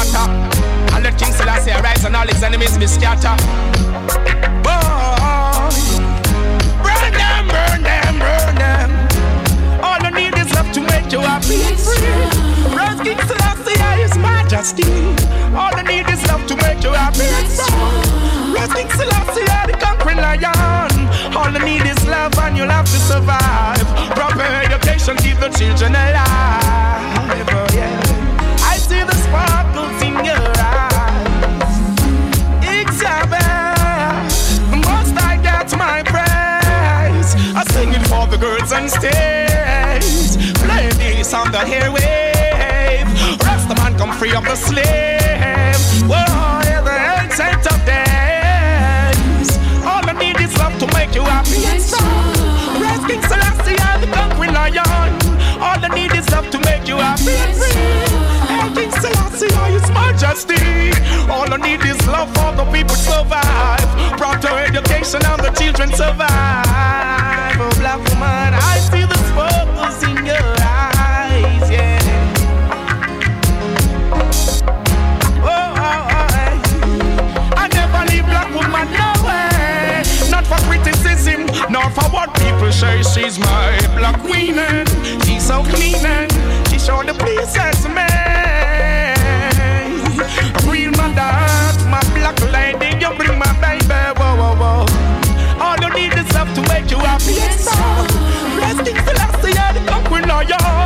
water. And let King Selassie rise and all his enemies be scattered. Boy, burn them, burn them, burn them. All you need is love to make you happy and free. Rise King Selassie, His Majesty. All you need is love to make you happy and strong. Rise King Selassie, the conquering lion. All you need is love and you'll have to survive. Proper education keep the children alive. Oh, yeah. All I need is love to make you happy. And. All King Selassie, I is majesty. All I need is love for the people to survive. Proper education and the children survive. Oh, black woman, I see the sparkles in your eyes, yeah. Oh, oh, oh. I never leave black woman nowhere. Not for criticism, nor for what people say. She's my black queen and she's so clean and she sure the pleases me. Real mother, my black lady, you bring my baby. Whoa, whoa, whoa. All you need is love to make you happy and strong. Resting Selassie, the conquering lion.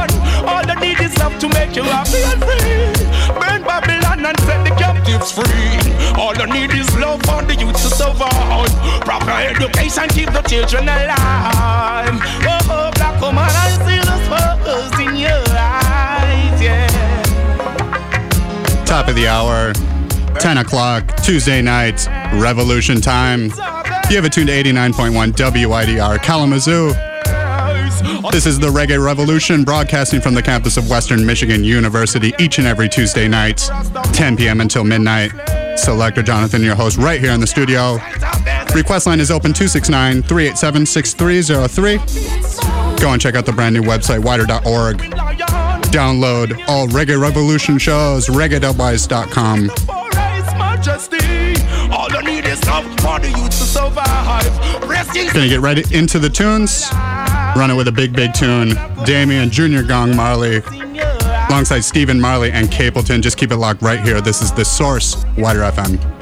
To make you happy and free. Burn Babylon and set the captives free. All you need is love for the youth to survive. Proper education keep the children alive. Oh, oh black woman, I see the sparkles in your eyes, yeah. Top of the hour, 10 o'clock, Tuesday night, revolution time. You have it tuned to 89.1 WIDR Kalamazoo. This is the Reggae Revolution, broadcasting from the campus of Western Michigan University each and every Tuesday night, 10 p.m. until midnight. Selector Jonathon, your host, right here in the studio. Request line is open 269 387 6303. Go and check out the brand new website, wider.org. Download all Reggae Revolution shows, reggae.wise.com. All you need. Gonna get right into the tunes. Run it with a big, big tune. Damian Junior Gong Marley, alongside Stephen Marley and Capleton. Just keep it locked right here. This is The Source, WIDR FM.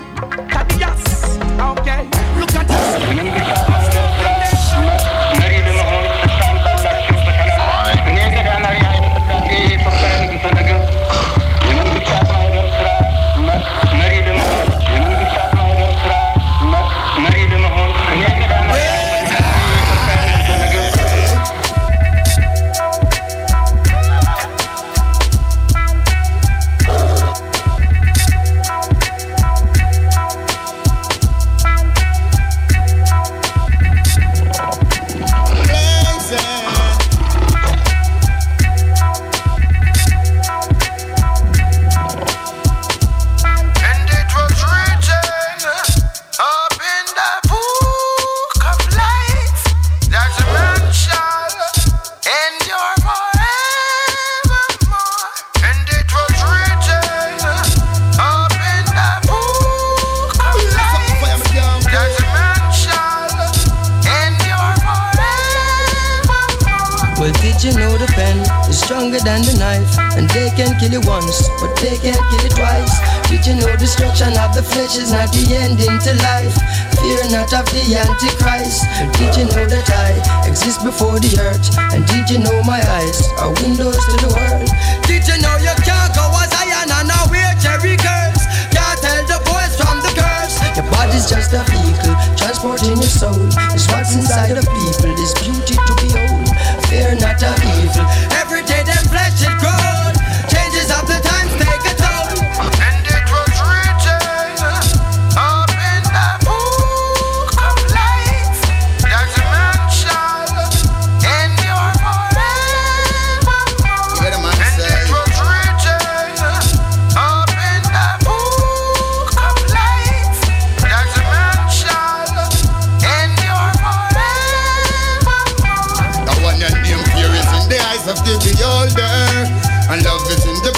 Stronger than the knife? And they can kill you once, but they can't kill you twice. Did you know destruction of the flesh is not the ending to life? Fear not of the Antichrist. Did you know that I exist before the earth? And did you know my eyes are windows to the world? Did you know you can't go as iron and now wear cherry curls? Can't tell the boys from the girls. Your body's just a vehicle, transporting your soul. Is what's inside of people, is beauty to behold. Fear not of evil. Every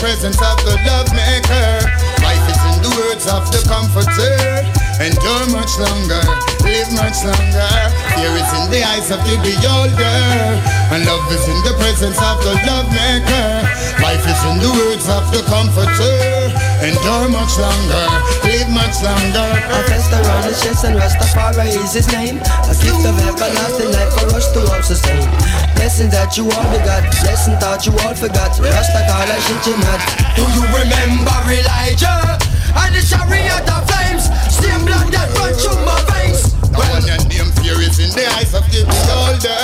presence of the love maker. Life is in the words of the comforter. Endure much longer, live much longer. Fear is in the eyes of the beholder, and love is in the presence of the love maker. Life is in the words of the comforter. Endure much longer, live much longer. A fest around the chest and Rastafari is his name. A gift of everlasting life for us to all Blessing that you all begot, blessing that you all forgot. Rasta Rastafari shit you not. Do you remember Elijah and the chariot of flames? Same blood that run through my veins. Well, your name fear is in the eyes of the beholder,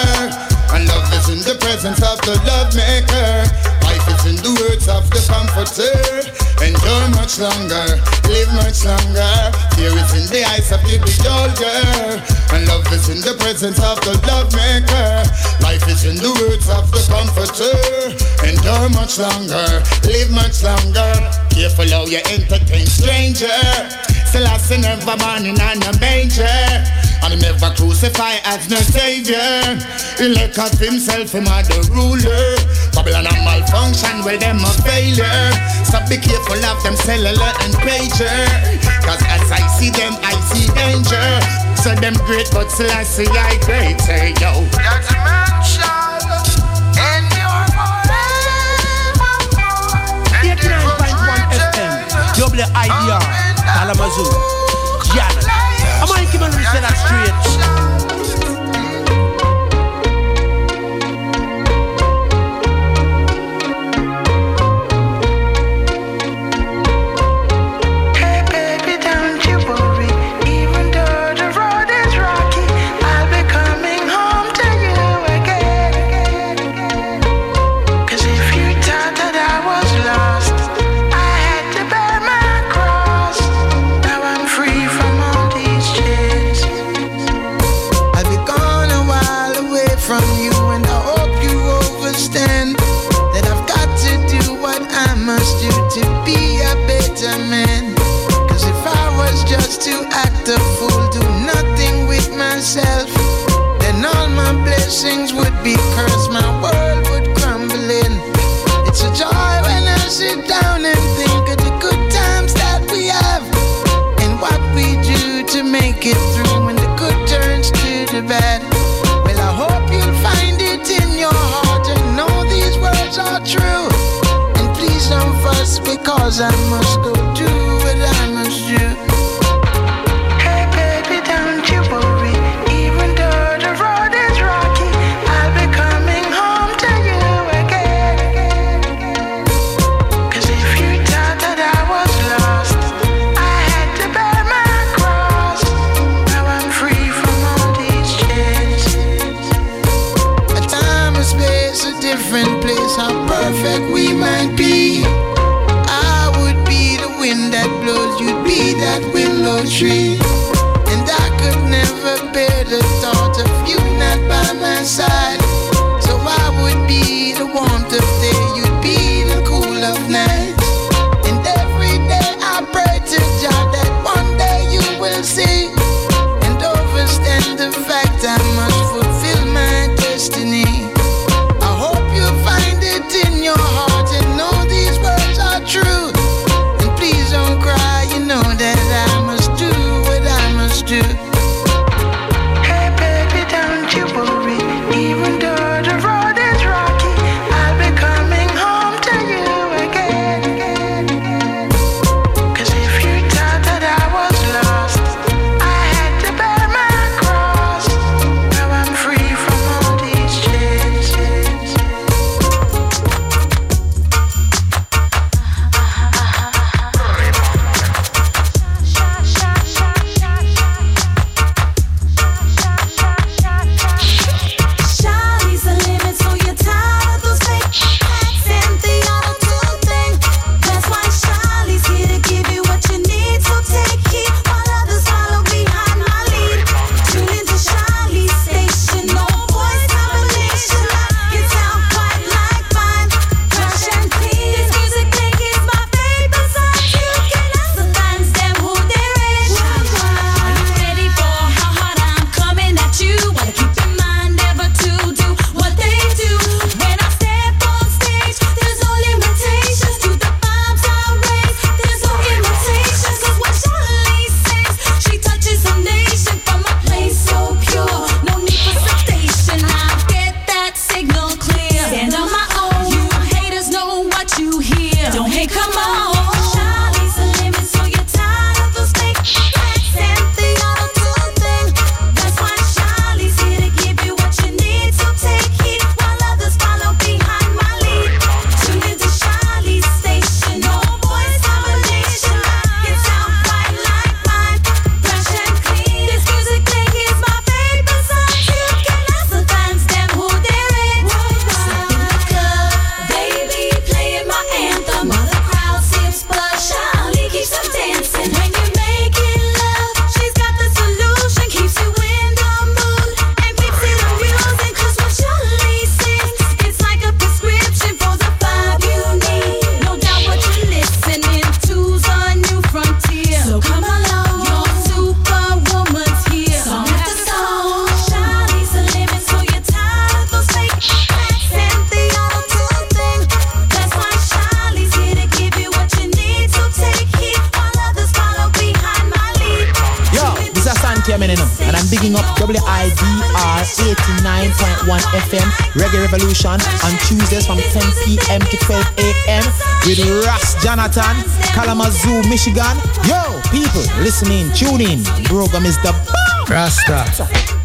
and love is in the presence of the love maker. Is in the words of the comforter. Eh, endure much longer, live much longer. Fear is in the eyes of the beholder, and love is in the presence of the love maker. Life is in the words of the comforter. Eh, endure much longer, live much longer. Careful how you entertain stranger. Selassie never born in a manger And he never crucified as no savior. He let up himself him as the ruler. Babylon a malfunction, well them a failure. So be careful of them cellular and pager. Cause as I see them, I see danger. So them great but Selassie I greater, yo That's a mansion in your forever. 89.1 FM, double IDR, Kalamazoo, Yana. I'm on Kim and say that straight. Because I must go WIDR 89.1 FM Reggae Revolution on Tuesdays from 10 p.m. to 12 a.m. with Ras Jonathon, Kalamazoo, Michigan. Yo, people, listening, tuning. Program is the bomb. Rasta.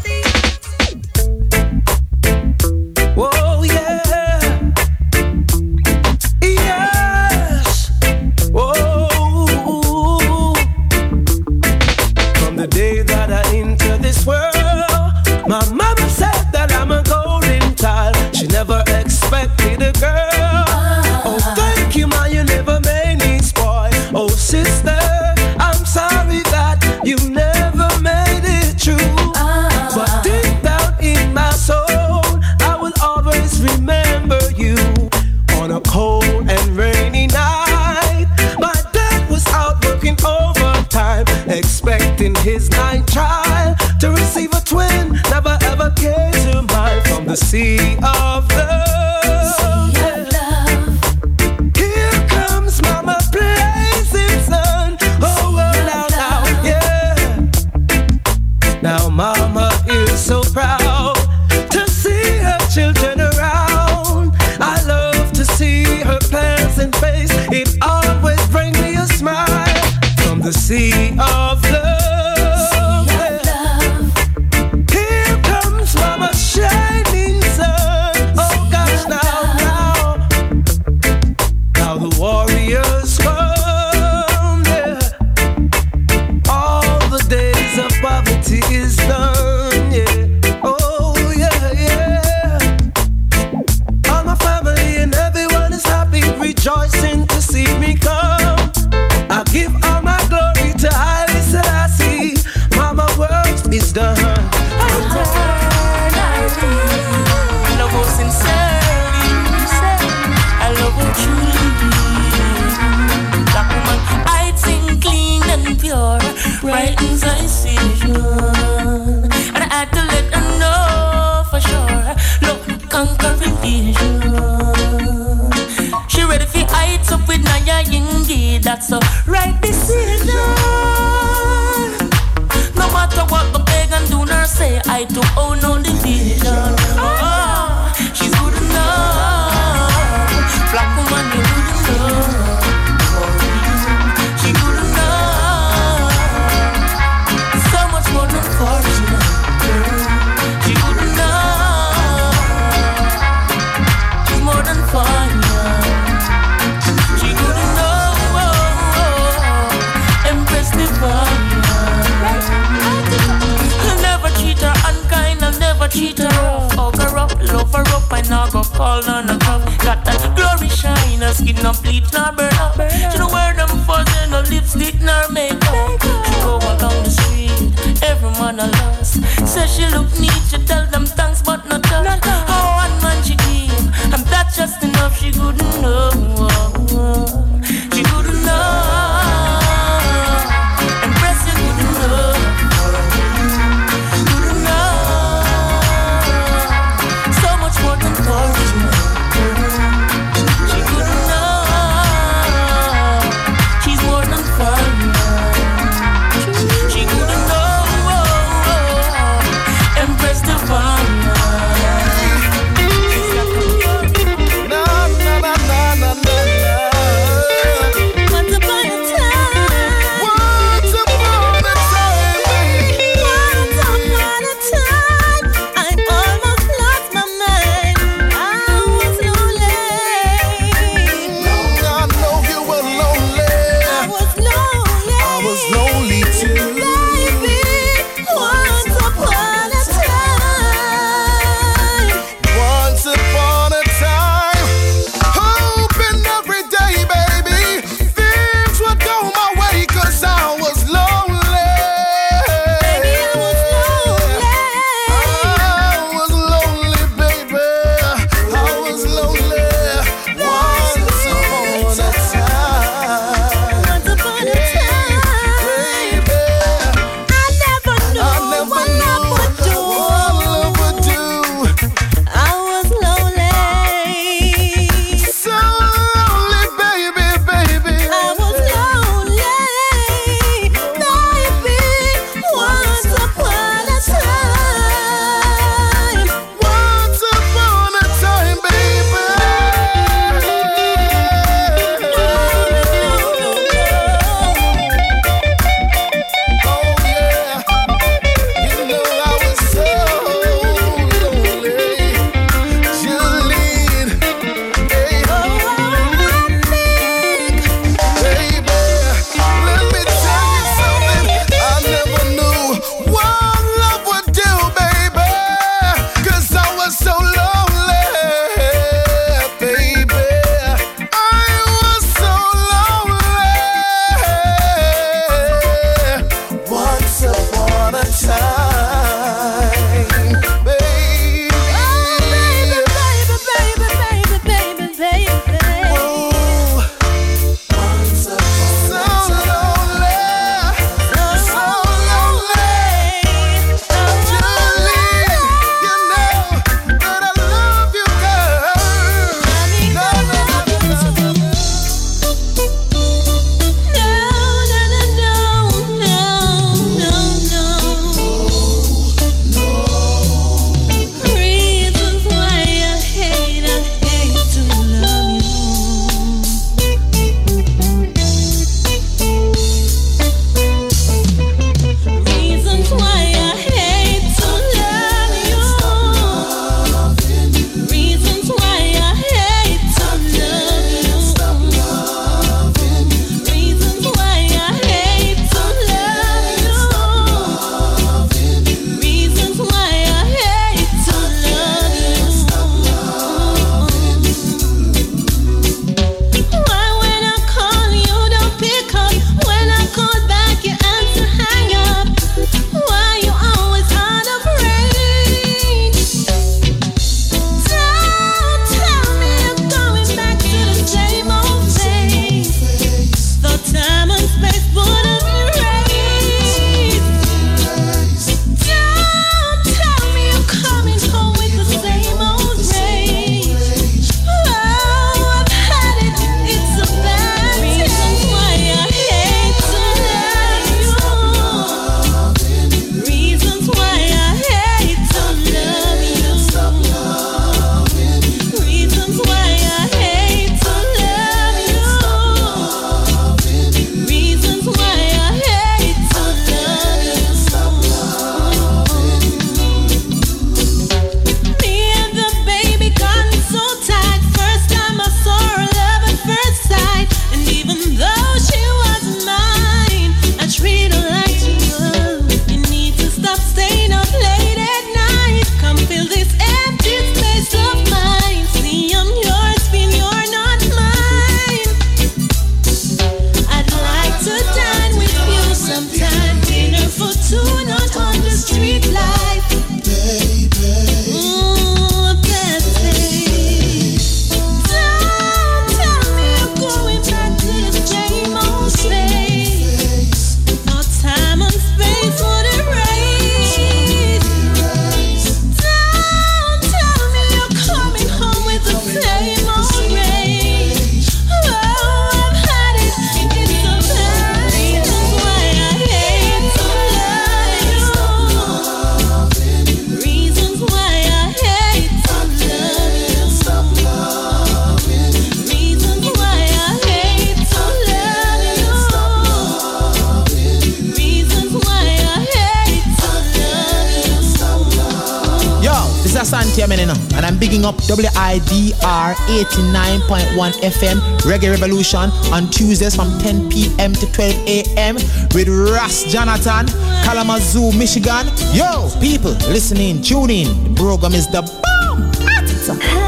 89.1 FM Reggae Revolution on Tuesdays from 10 p.m. to 12 a.m. with Ras Jonathon, Kalamazoo, Michigan. Yo, people, listening, tuning. The program is the bomb.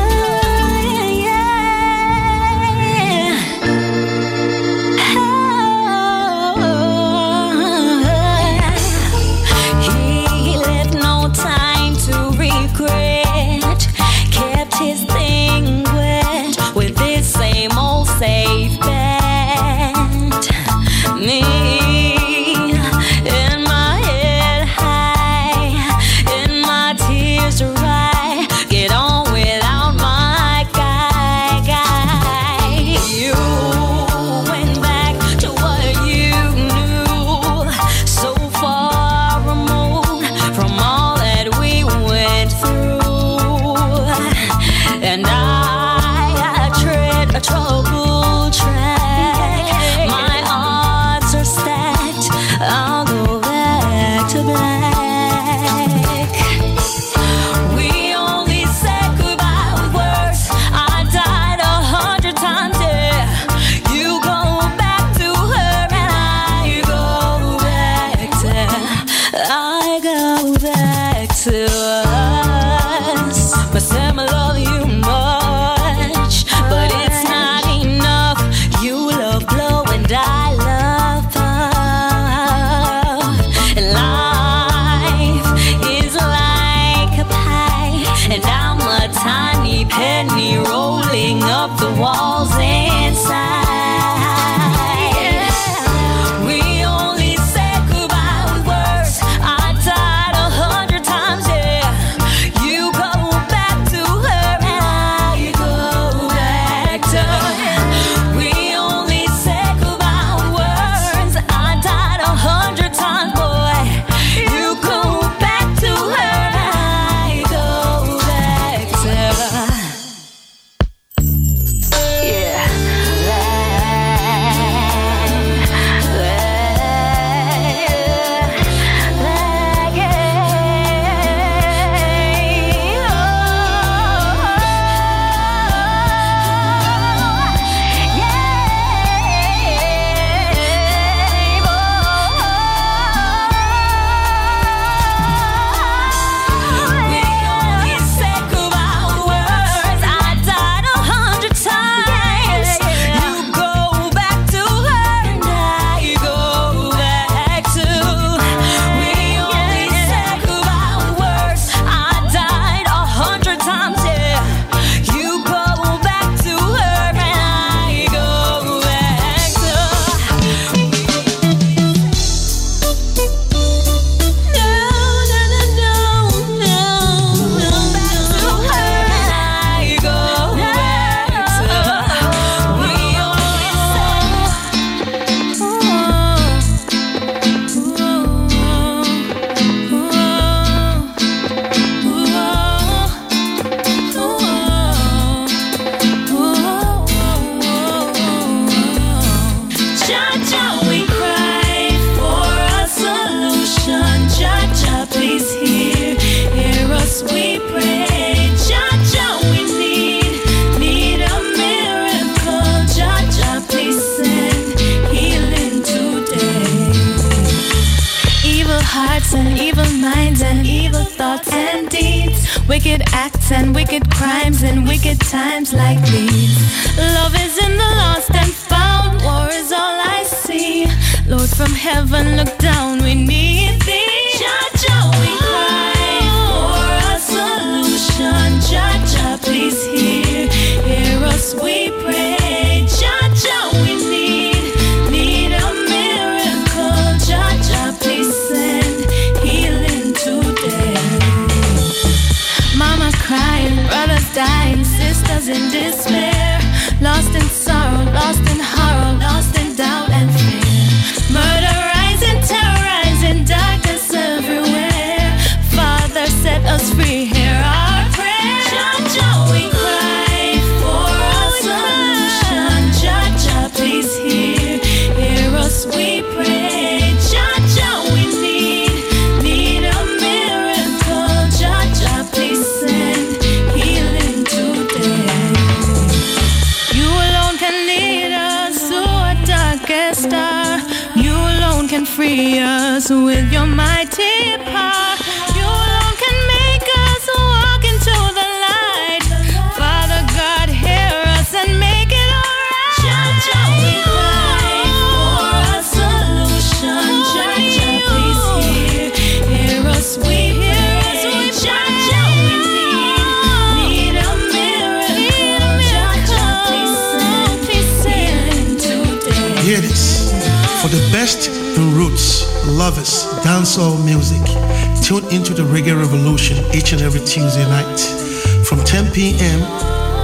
10 p.m.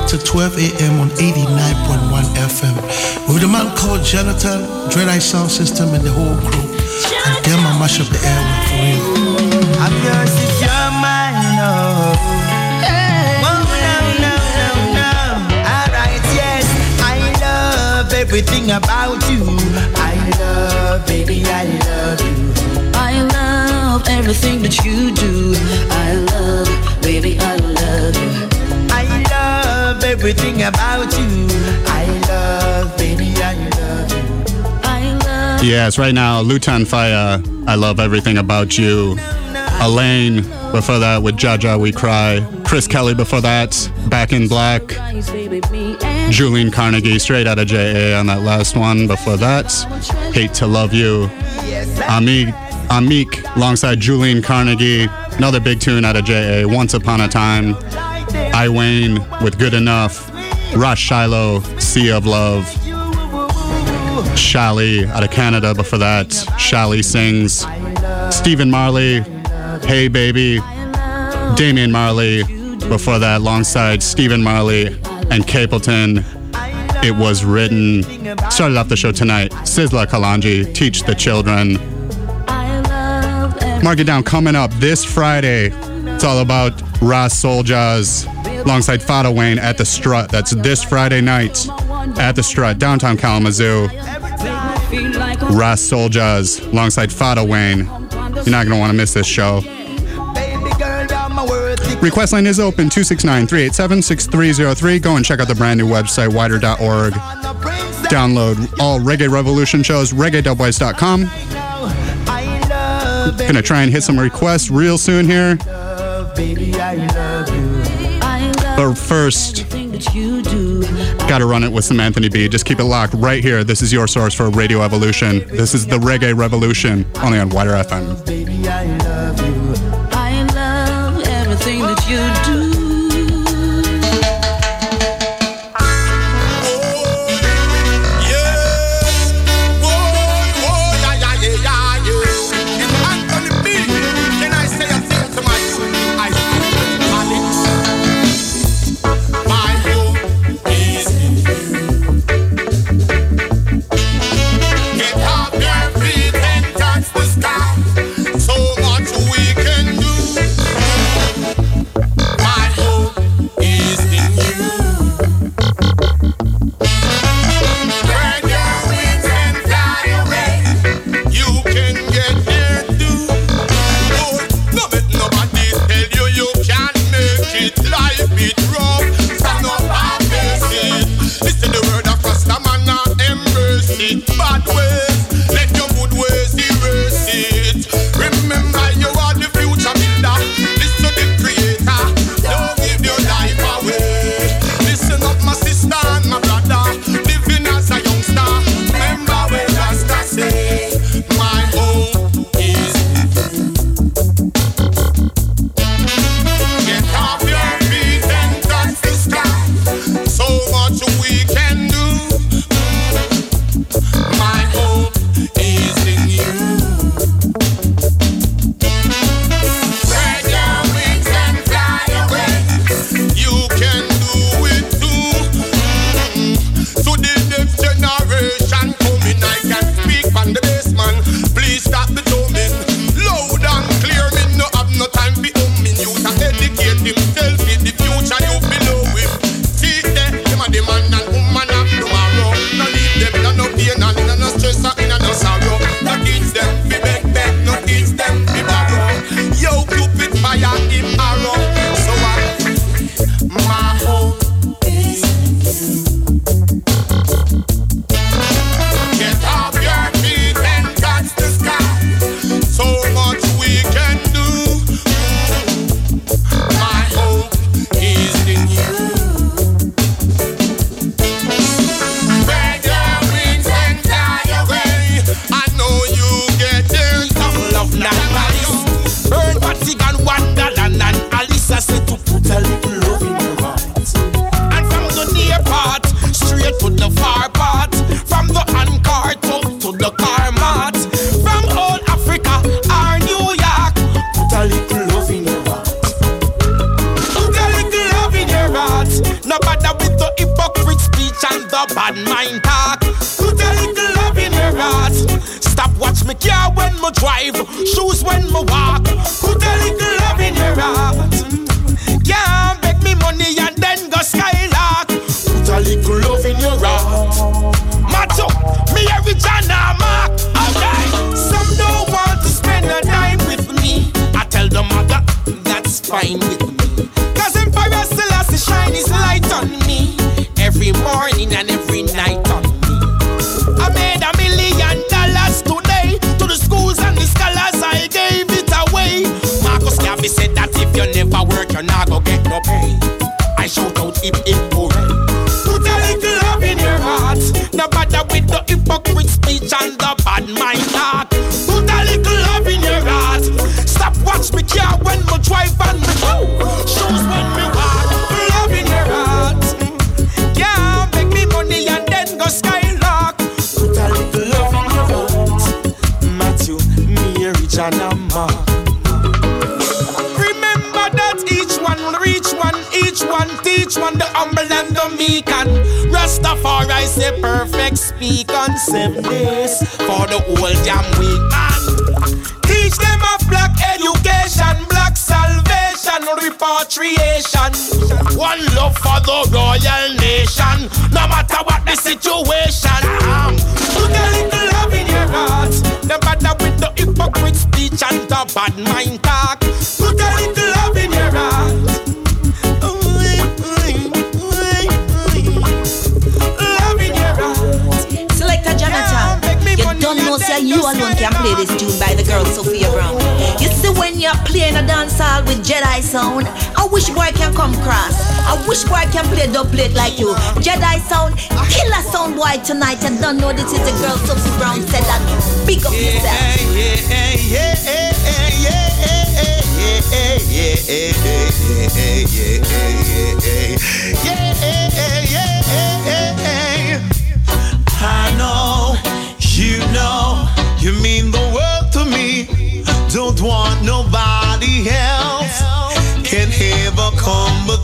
to 12 a.m. on 89.1 FM with a man called Jonathon, Dread Eye Sound System, and the whole crew. And them I mash up the airway for real. I'm yours if you're mine, oh. Whoa, oh, no, no, no, no. Alright, yes, I love everything about you. I love, baby, I love you. I love everything that you do. I love, baby, I love you. I love everything about you. I love, baby, I love you. I love. Yes, right now, Lutan Fyah, I love everything about you. Alaine, before that with Jah Jah We Cry. Kris Kelli before that, Back in Black. Juleen Carnegie, straight out of JA on that last one. Before that, Hate to Love You. Amique, Amique alongside Juleen Carnegie. Another big tune out of JA, Once Upon a Time. Wayne with Good Enough. Ras Shiloh, Sea of Love. Shalli out of Canada before that. Shalli sings. Stephen Marley, Hey Baby. Damian Marley before that, alongside Stephen Marley and Capleton. It was written. Started off the show tonight. Sizzla Kalonji, Teach the Children. Mark it down. Coming up this Friday, it's all about Ras Soldiers alongside Fada Wayne at the Strut. That's this Friday night at the Strut, downtown Kalamazoo. Ras Soldiers alongside Fada Wayne. You're not going to want to miss this show. Request line is open 269 387 6303. Go and check out the brand new website, wider.org. Download all Reggae Revolution shows, reggae.wise.com. Gonna try and hit some requests real soon here. Baby, I love. But first, gotta run it with some Anthony B. Just keep it locked right here. This is your source for Radio Evolution. This is the Reggae Revolution, only on WIDR FM. Baby, I love you. I love everything that you do.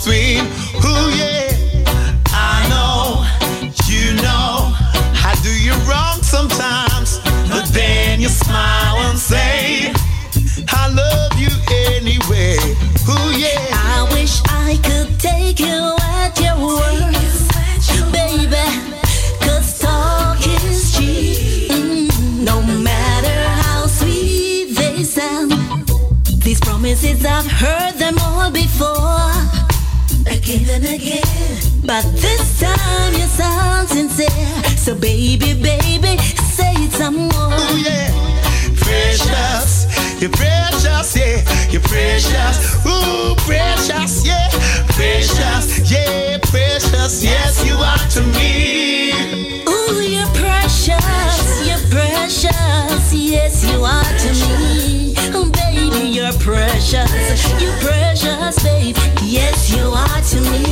between who But this time you sound sincere. So baby, baby, say it some more. Oh yeah. Precious, you're precious, yeah, you're precious, ooh, precious, yeah, precious, yeah, precious, yes, you are to me. Ooh, you're precious, you're precious, yes, you are to me. Oh, baby, you're precious, you're precious, babe, yes, you are to me.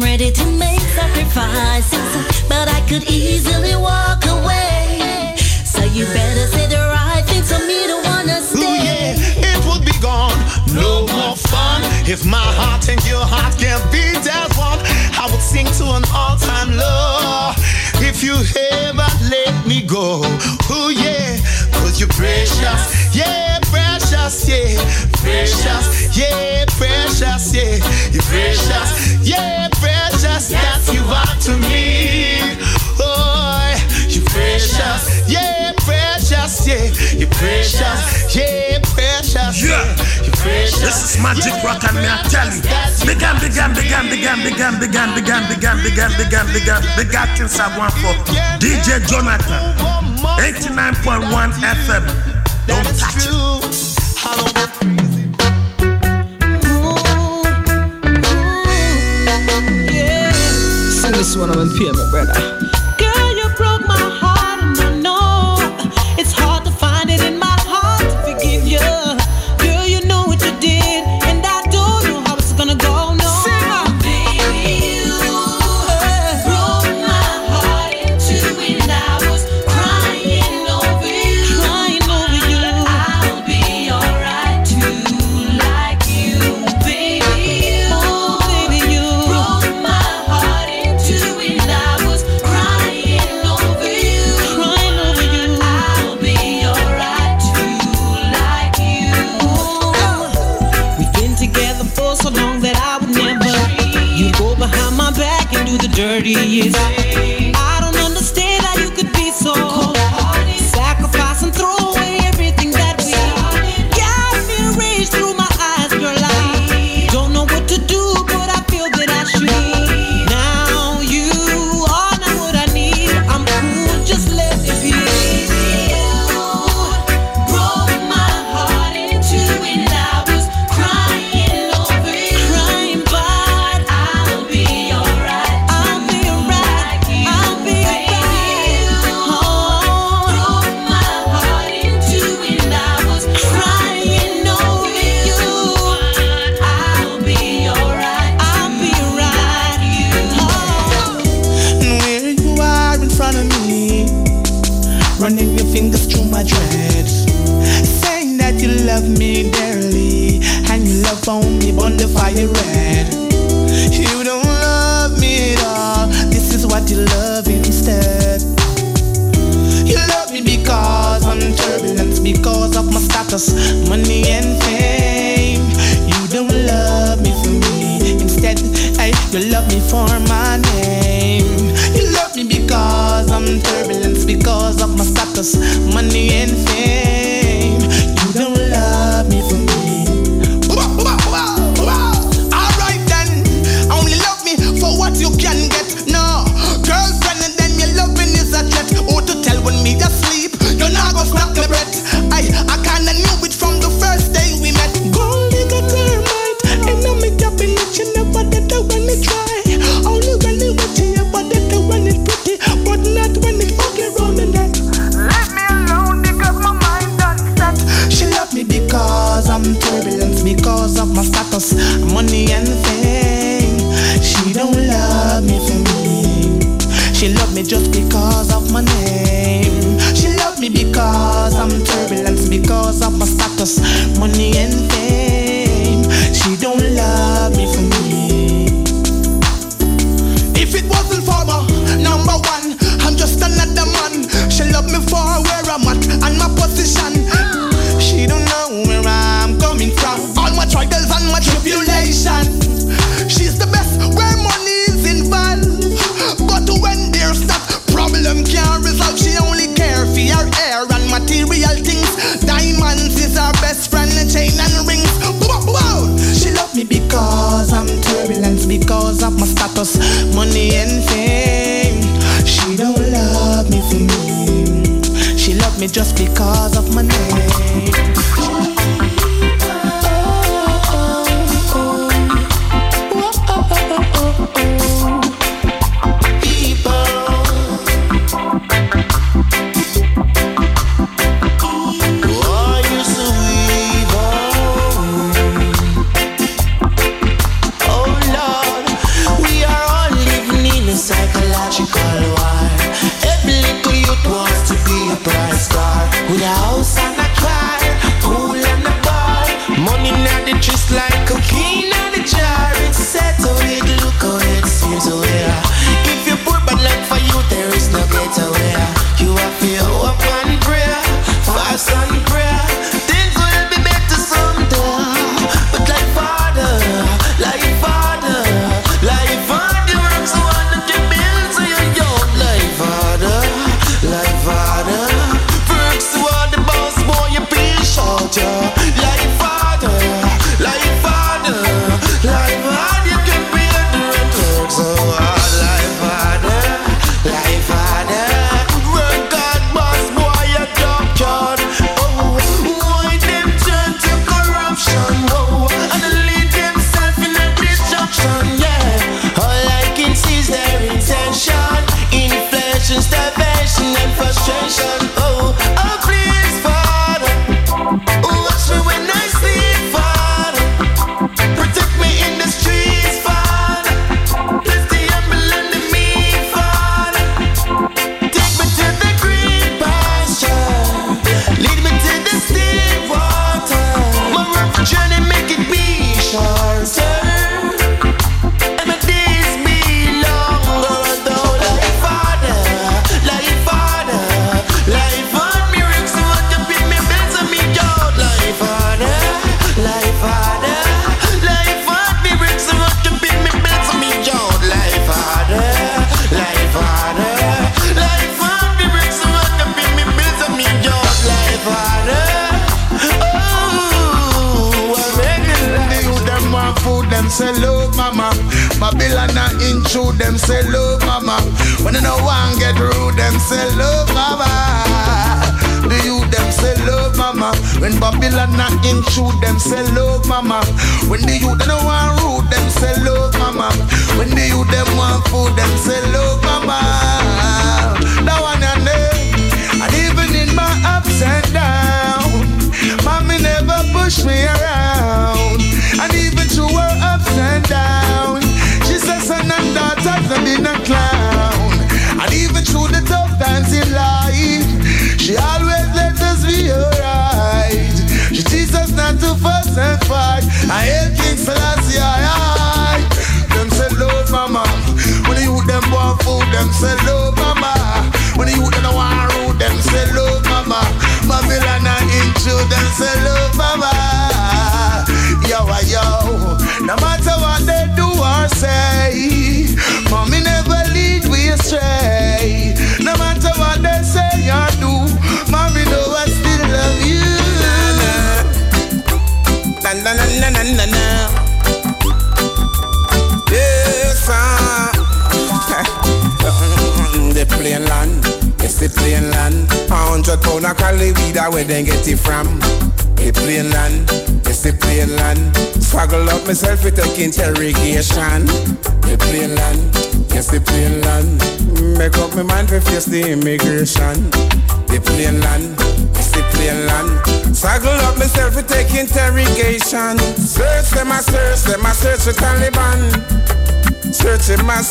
Ready to make sacrifices, but I could easily walk away. So you better say the right thing for me to wanna stay. Ooh, yeah. It would be gone, no more fun. If my heart and your heart can't be as one, I would sing to an all-time low. If you ever let me go, oh yeah, cause you're precious, yeah precious, yeah, precious, yeah, precious, yeah, you're precious, yeah, precious that you are to me. Oh, you're precious, yeah, precious, yeah, you're precious, yeah, precious, yeah. This is magic rock and me I tell you. Began, began, began, began, began, began, began, began, began, began, began Big Atkins I want for DJ Jonathon. 89.1 FM Don't touch it this one I'm in fear, my brother. me dearly And your love found me on the fire red. You don't love me at all. This is what you love instead. You love me because I'm turbulence, Because of my status, money and fame. You don't love me for me. Instead, hey, you love me for my name. You love me because I'm turbulence, Because of my status, money and fame.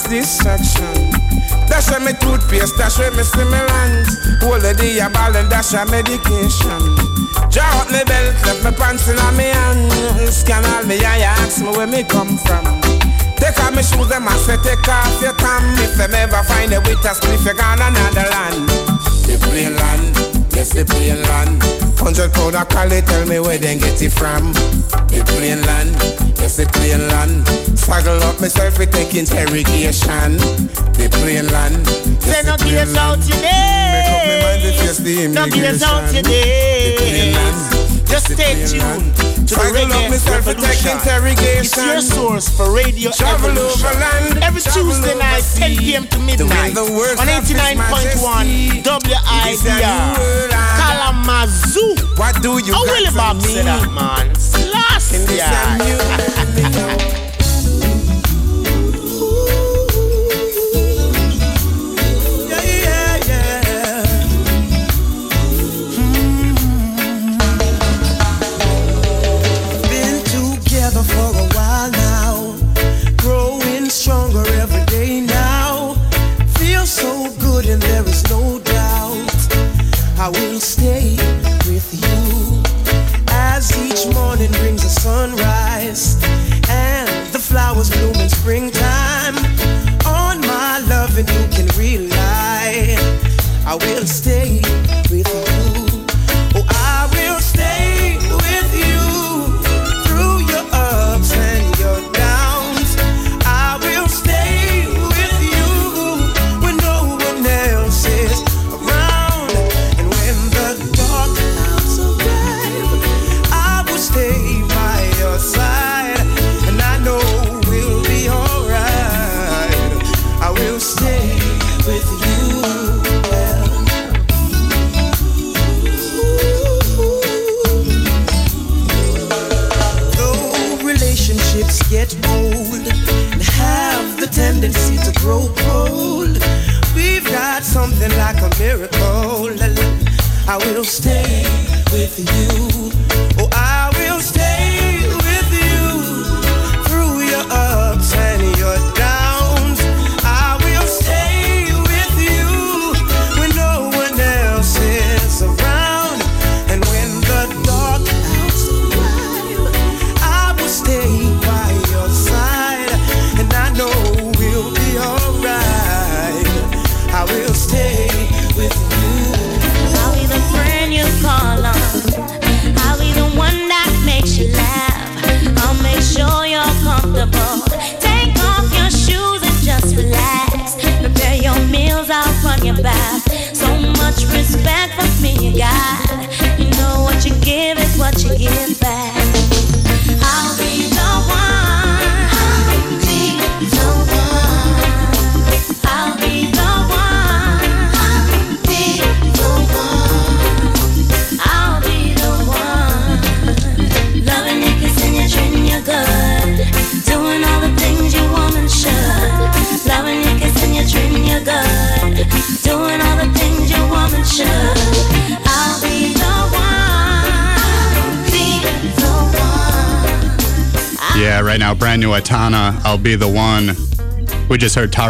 distraction. That's where me toothpaste, that's where me stimulant. Hold the day a ball and that's away medication. Draw up my belt, left me pants in me hand. Scan all me eye, ask me where me come from. Take off me shoes, them my say take off your thumb. If them ever find a with us, if you gone another land. The plane land, yes the plane land. Hundred pound of collie, tell me where they get it from. The plane land. It's the plane land. struggle up myself, we take interrogation. The plane land. Say no gears out today. Make up my mind to face the immigration. No gears out today. The plane land. Just stay tuned to the Reggae Revolution. It's your source for radio Travel evolution. Every Tuesday night, 10 p.m. to midnight on 89.1 WIDR Kalamazoo. What do you? Oh, Willie Bob said that, man. Last year.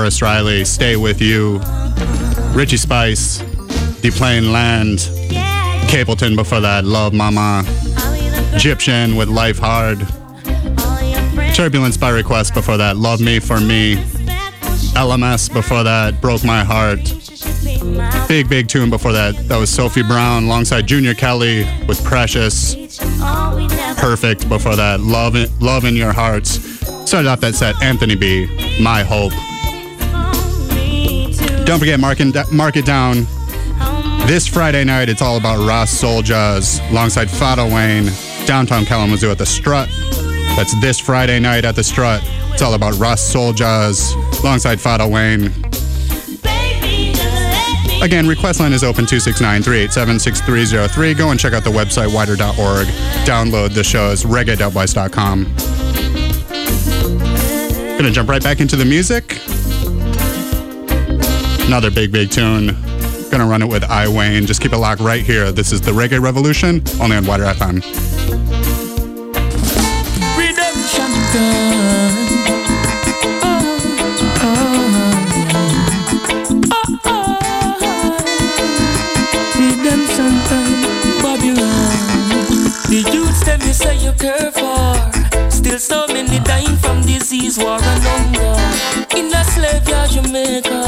Just Riley, Stay With You. Richie Spice, the Deplane Land. Capleton before that, Love Mama. Gyptian with Life Hard. Turbulence by Request before that, Love Me For Me. LMS before that, Broke My Heart. Big, big tune before that. That was Sophia Brown alongside Junior Kelly with Precious. Perfect before that. Love, Love in Your Hearts. Started off that set, Anthony B. My Hope. Don't forget, mark mark it down. This Friday night, it's all about Ross Soul Jazz alongside Fado Wayne, downtown Kalamazoo at the Strut. That's this Friday night at the Strut. It's all about Ross Soul Jazz alongside Fado Wayne. Again, request line is open 269 387 6303. Go and check out the website widr.org. Download the shows reggae.wise.com. Gonna jump right back into the music. Another big, big tune. Gonna run it with I Wayne. Just keep it locked right here. This is the Reggae Revolution, only on WIDR FM. Redemption time. Babylon. The you say you. So many dying from disease, war and hunger. In a slave yard, Jamaica.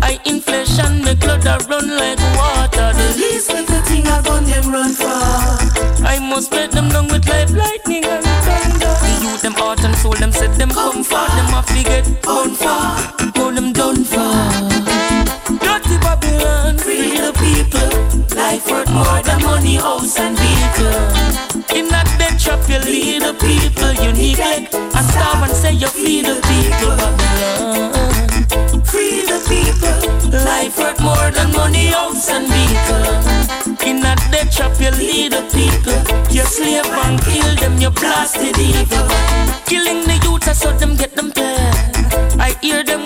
I inflation make blood run like water. The least little thing I've gun them run for. I must break them down with life, lightning and thunder. The youth them heart and soul, them set them come for. Them a forget, born for. Hold them done for. Dirty Babylon, free the people. Life worth more than money, house and vehicle. In a dead trap, you lead the people. You neglect and starve and say you feed the people. Babylon, free the people. Life worth more than money, house and vehicle. In a dead trap, you lead the people. You slave and kill them, you blasted evil. Killing the youth, so them get them paid. I hear them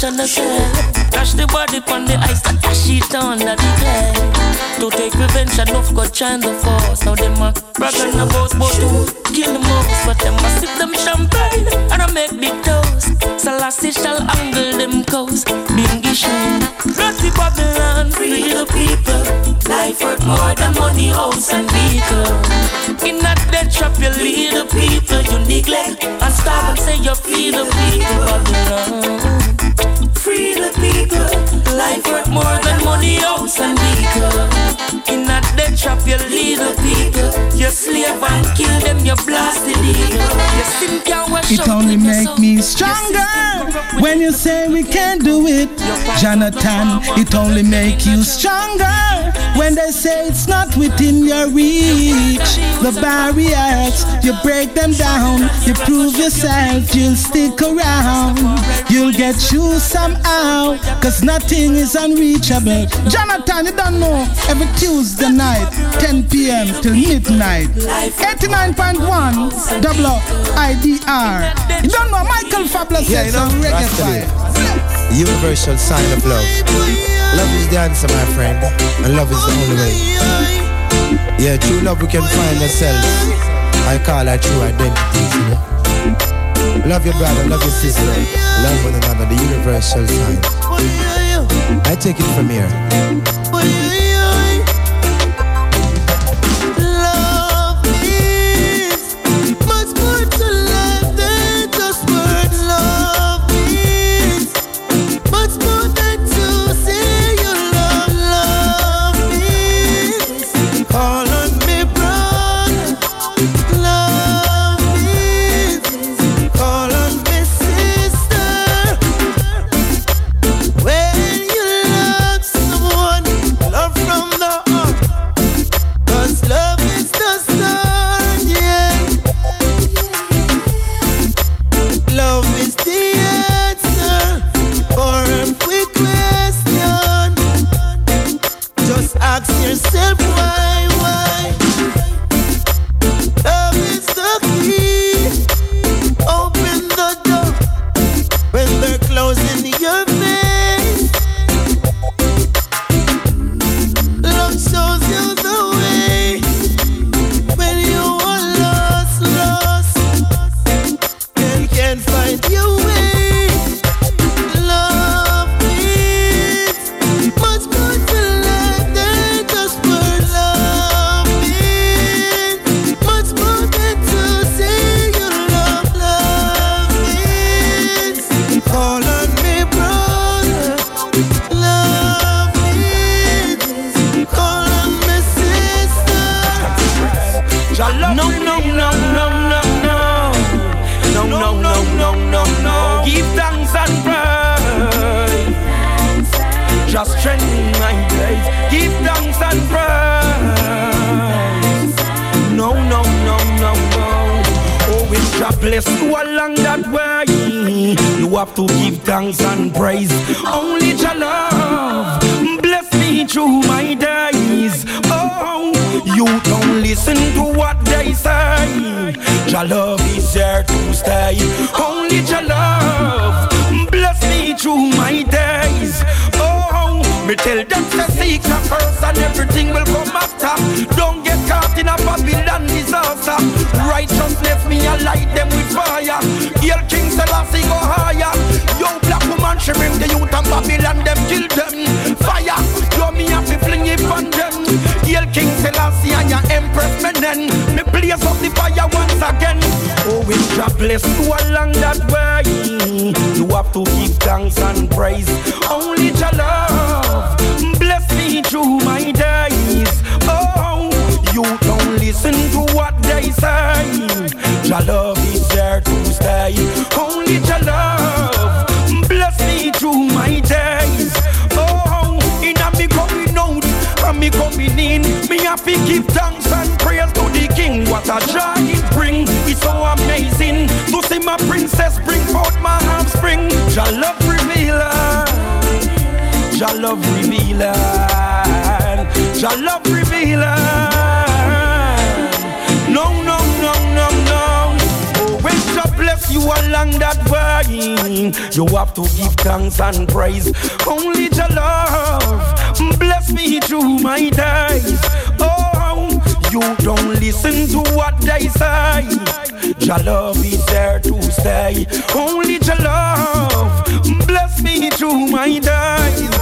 the commissioner said. Dash the body on the ice and dash it under the clay. To take revenge, enough got join the force. Now them a bragging about but to kill the most. But them a sip them champagne and I make big toast. Selassie shall angle them coast. Bingy shine. Dirty Babylon, free the people. Life worth more than money, house and vehicle. In a dead trap, you lead the people. You neglect and starve and say you feed the people. Babylon, the Life worth more than money, house and vehicle. In a trap, you lead people. You slave and kill them, you blast the evil. You sin can wash It only make me stronger when you say we can't do it, Jonathon. It only make you stronger when they say it's not within your reach. The barriers you break them down, you prove yourself, you'll stick around, you'll get through somehow, cause nothing is unreachable. Jonathon, you don't know every Tuesday night, 10 p.m. till midnight, 89.1 WIDR. You don't know Michael Fabulous Yeah, you says know, Reggae Fire. Universal sign of love. Love is the answer, my friend, and love is the only way. Yeah, true love we can find ourselves. I call that true identity. You know? Love your brother, love your sister, love one another. The universal sign. I take it from here. To give thanks and praise. Only Jah love bless me through my days. Oh, you don't listen to what they say. Jah love is there to stay. Only Jah love bless me through my days. Oh, me tell them to seek the first and everything will come after. Don't caught in a Babylon disaster. Righteousness me I light them with fire. Hail King Selassie go higher. Yo black woman she bring the youth and Babylon them kill them. Fire, yo me have to fling it on them. Hail King Selassie and your Empress Menen. Me blaze up the fire once again. Oh, we shall bless you along that way. You have to give thanks and praise. Only Jah love bless me through my days. You don't listen to what they say. Jah love is there to stay. Only Jah love bless me through my days. Oh, in a me coming out and me coming in, me have to give thanks and praise to the King. What a joy it bring! It's so amazing to see my princess bring forth my offspring. Jah love revealer. Jah love revealer. Jah love revealer. Along that way, you have to give thanks and praise. Only Jah love bless me through my days. Oh, you don't listen to what they say. Jah love is there to stay. Only Jah love bless me through my days.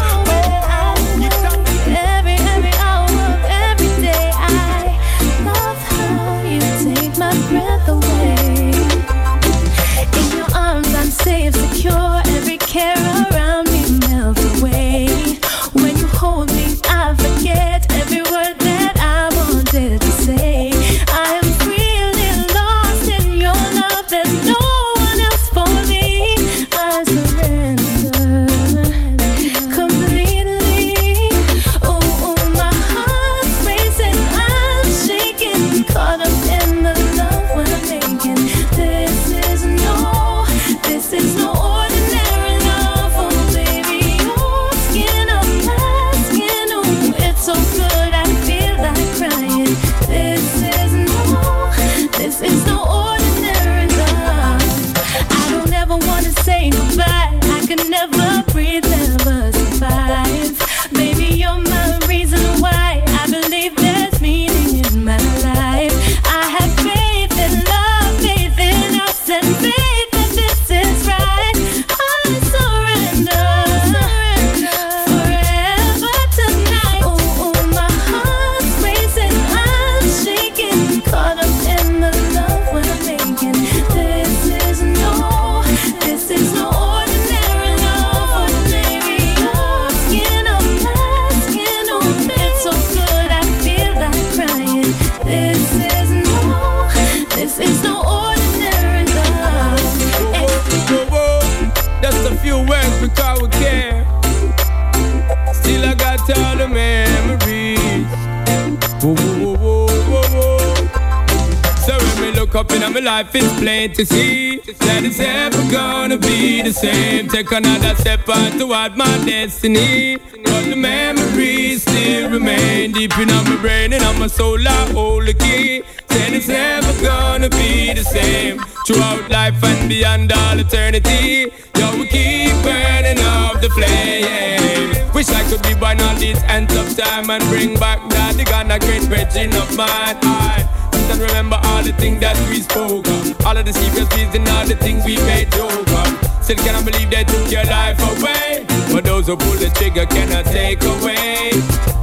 My life, is plain to see that it's never gonna be the same. Take another step on toward my destiny. But the memories still remain deep in my brain and on my soul. I hold the key. Said it's never gonna be the same throughout life and beyond all eternity. Yo, we keep burning up the flame. Wish I could be born on these ends of time and bring back that the Ghana great virgin of mine. I and remember all the things that we spoke of, all of the secrets and all the things we made joke of. Still cannot believe they took your life away. But those who pull the trigger cannot take away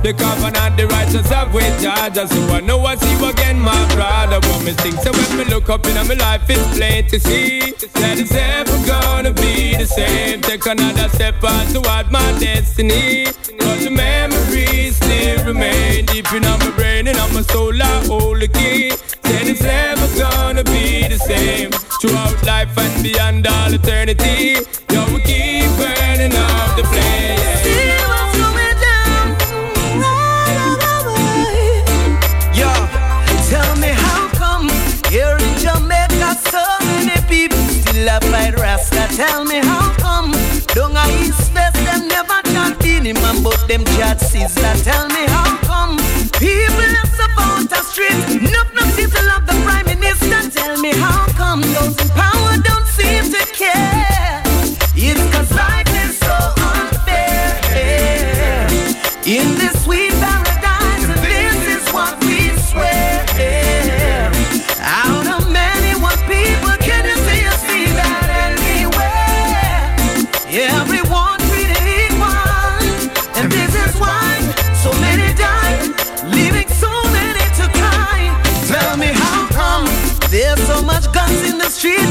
the covenant, the righteous of which charge us. So I know I see you again, my brother. What me think? So when me look up in my life, it's plain to see that it's never gonna be the same. Take another step on toward my destiny. Cause the memories still remain deep in my brain and on my soul. I hold the key. Said it's never gonna be the same throughout life and beyond all eternity. Yo, we keep burning up the flame. Yeah, tell me how come here in Jamaica sun tell me how come. Down a east west, them never chat Beenie Man, but them chat Sizzla. Tell me how come. People left about the street. Nup nup people love the prime minister. Tell me how come those in power don't seem to care.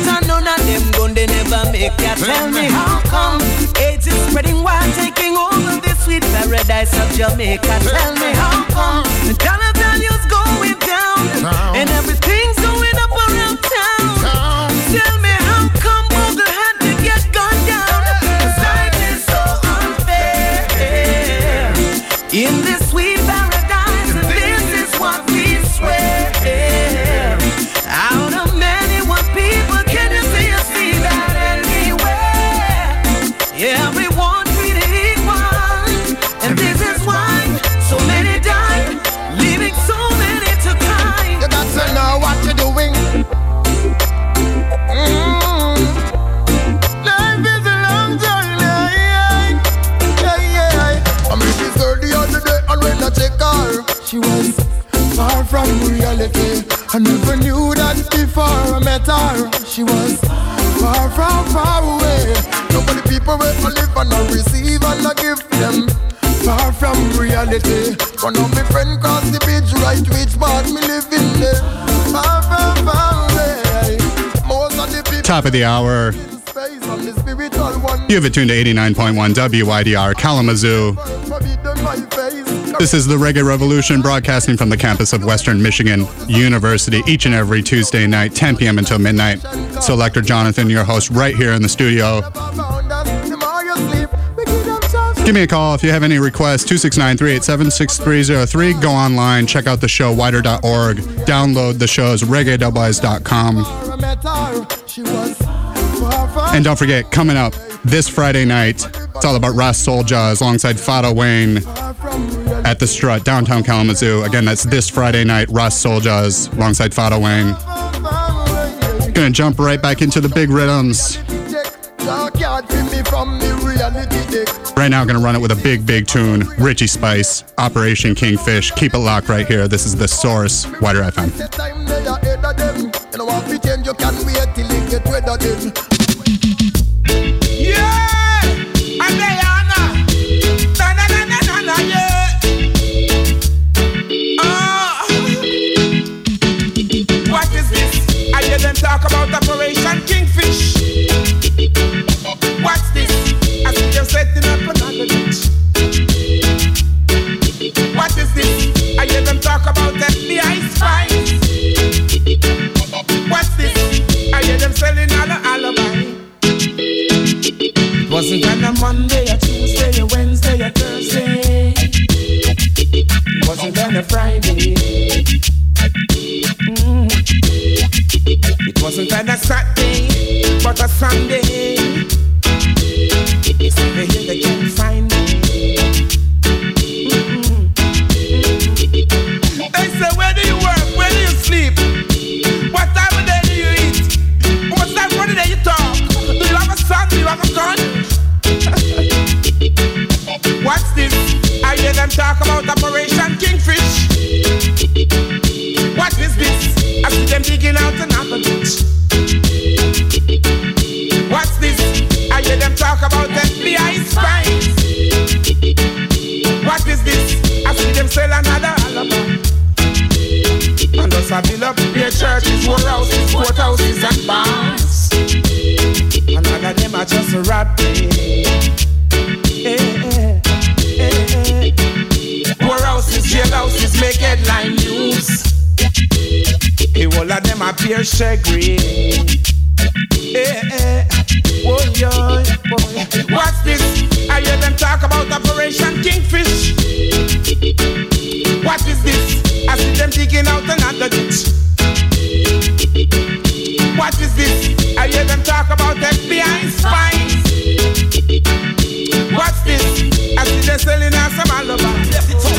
In the streets and none of them gun they never make ya. Tell me how come AIDS is spreading while taking over this sweet paradise of Jamaica. Tell me how come the dollar value's going down and I never knew that before I met her. She was far from far away. Nobody people live and I receive and I give them. Far from reality. One of my friend cross the bridge, right which part me living there. Far from far away. Most of the people Top of the hour. space on the spiritual one. You have it tuned to 89.1 WIDR Kalamazoo. This is the Reggae Revolution broadcasting from the campus of Western Michigan University each and every Tuesday night, 10 p.m. until midnight. Selector Jonathon, your host, right here in the studio. Give me a call if you have any requests, 269 387 6303. Go online, check out the show, widr.org. Download the shows, reggae.com. And don't forget, coming up this Friday night, it's all about Ras Soulja alongside Fada Wayne at the Strut, downtown Kalamazoo. Again, that's this Friday night, Ras Soulja's alongside Fada Wayne. Gonna jump right back into the big rhythms. Right now, gonna run it with a big, big tune. Richie Spice, Operation Kingfish. Keep it locked right here. This is The Source, WIDR FM. On a Friday. Mm. It wasn't on a Saturday, but a Sunday. They say they can't find me. Mm-mm. They say, where do you work? Where do you sleep? What time of day do you eat? What time of day you talk? Do you have a son? Do you have a gun? What's this? I hear them talk about Operation them digging out another ditch. What's this? I hear them talk about FBI spies. What is this? I see them sell another alibi. And us a build up their churches, warehouses, courthouses, and bars. And of them are just rat appear shaggy. Eh, eh. Oh, yeah. What's this? I hear them talk about Operation Kingfish. What is this? I see them digging out another ditch. What is this? I hear them talk about FBI spies. What's this? I see them selling us some alibi.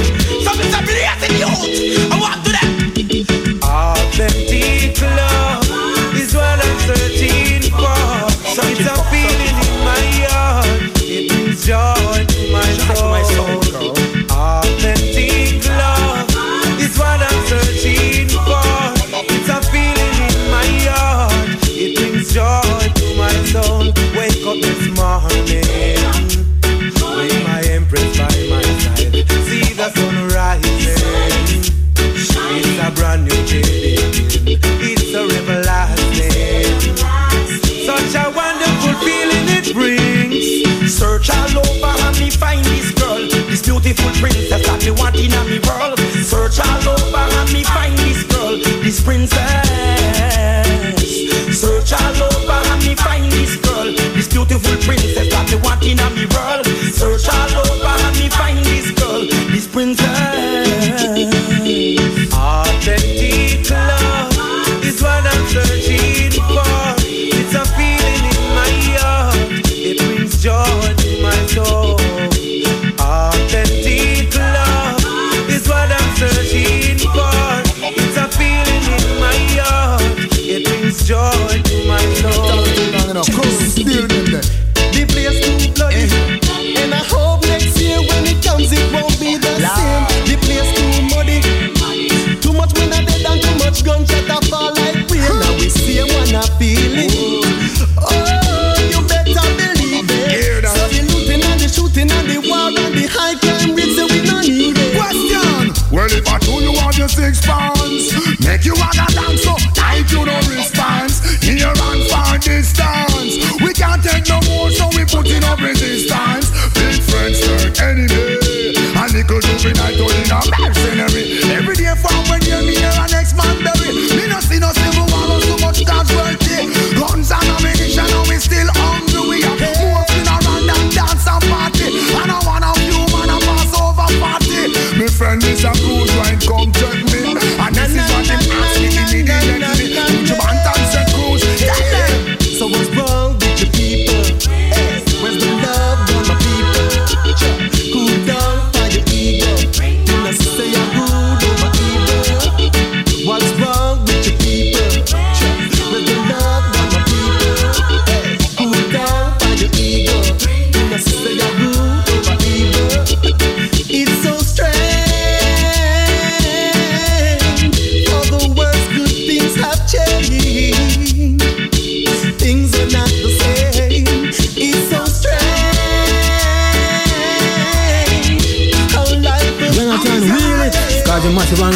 Six pounds, make you want a dance so tight you no response. Near and far distance, we can't take no more, so we put in up resistance. Big friends turn enemy,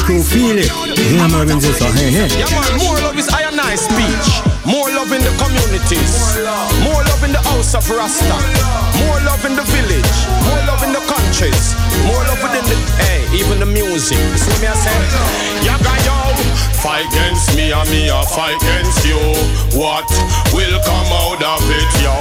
crew feel it. You. Hey, hey. Yeah, man, more love is I and I speech. More love in the communities. More love in the house of Rasta. More love in the village. More love in the countries. More love within the, hey, even the music. You see me, I say? Yaga yo, fight against me and me a fight against you. What will come out of it, yo?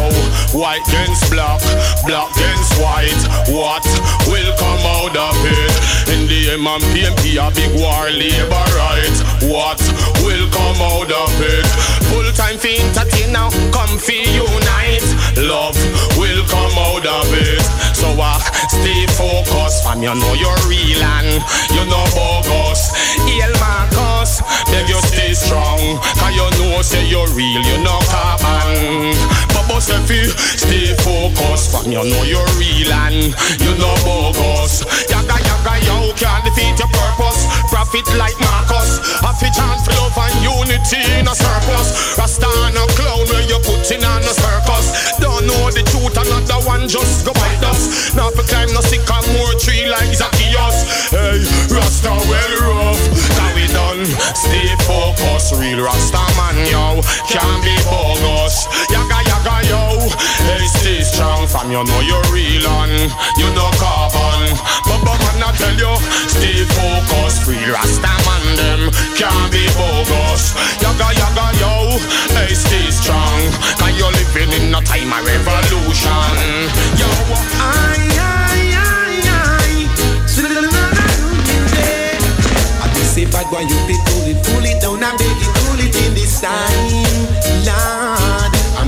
White against black, black against white. What will come out of it? In the M and PMP a big war labor right. What will come out of it? Full time for entertain now, come for unite. Love will come out of it. So uh, stay focused, fam. You know you're real and you know bogus. Hail Marcus, beg you stay strong. Cause you know say you're real, you know carbon. But boss you stay focused, fam. You know you're real and you know bogus. Yaga yaga yo can't defeat your purpose. Profit like Marcus. A fit chance for love and unity in a surplus. Rasta a clown where you putting on a circus. Don't know the truth, another one just go bite us. Now for climb no sick more tree like Zacchaeus. Hey, Rasta well rough. Stay focused, real Rasta man yo. Can't be bogus. Yaga yaga yo. Hey, stay strong fam. You know you're real on. You know carbon. But man I tell you, stay focused. Real Rasta man them can't be bogus. Yaga yaga yo. Hey, stay strong. Cause you're living in a time of revolution. Yo, I, I, say bad boy, you be pull it, pull it down and baby, pull it in this time, Lord. I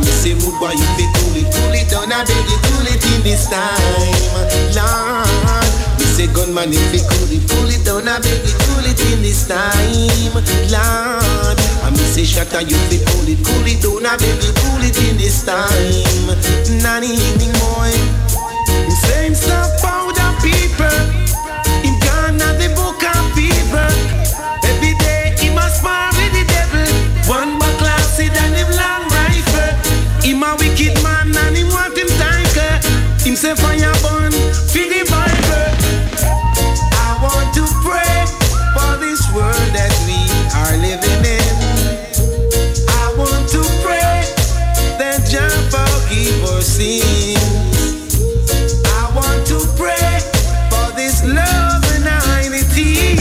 boy, you be cool it, cool it down. I beg you, cool it in this time, Lord. Me say gunman, if you cool it, cool it down. I beg you, cool it in this time, Lord. I me say shatter, you be cool it, cool it down. I beg you, cool it in this time, nanny boy. Same stuff the people. Him gone at the book of One acid and him long rifle. A wicked man and want him fire for the. I want to pray for this world that we are living in. I want to pray that Jah sins. I want to pray for this love and.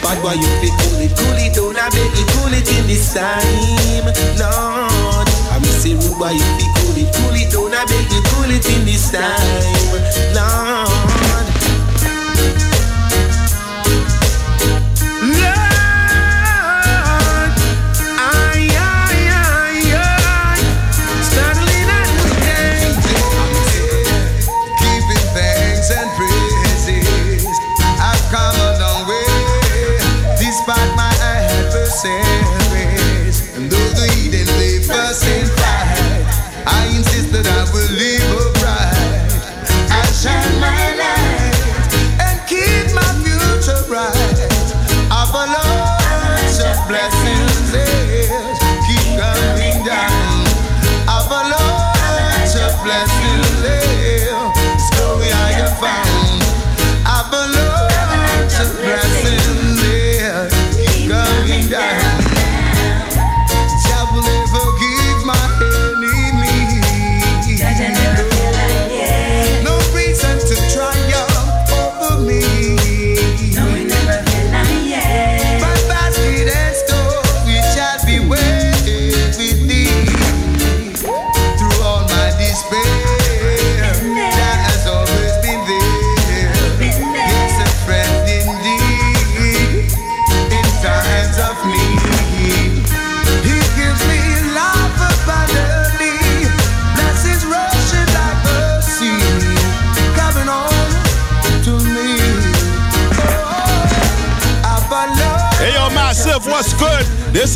Bad boy, you fi cool it, cool it down. I beg time, Lord. I me say rude boy, you cool it, cool it down. I beg you, cool it in this time, Lord.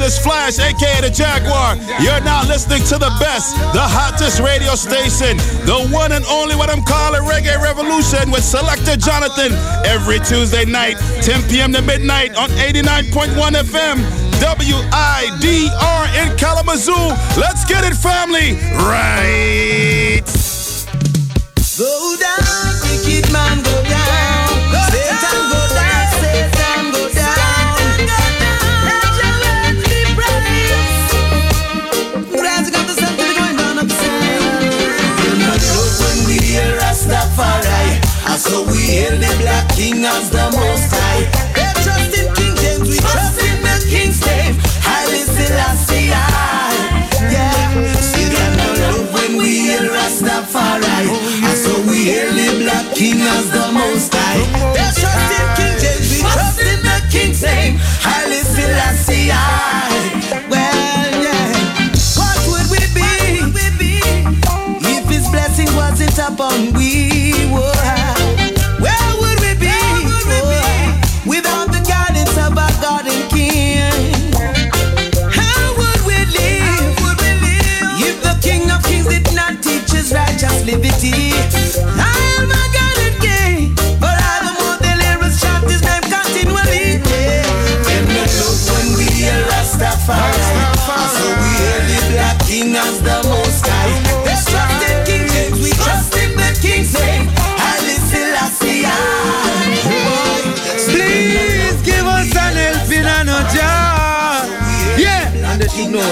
Is Flash, aka the Jaguar. You're now listening to the best, the hottest radio station, the one and only what I'm calling Reggae Revolution with Selector Jonathon every Tuesday night, 10 p.m. to midnight on 89.1 FM. WIDR in Kalamazoo. Let's get it, family. Right.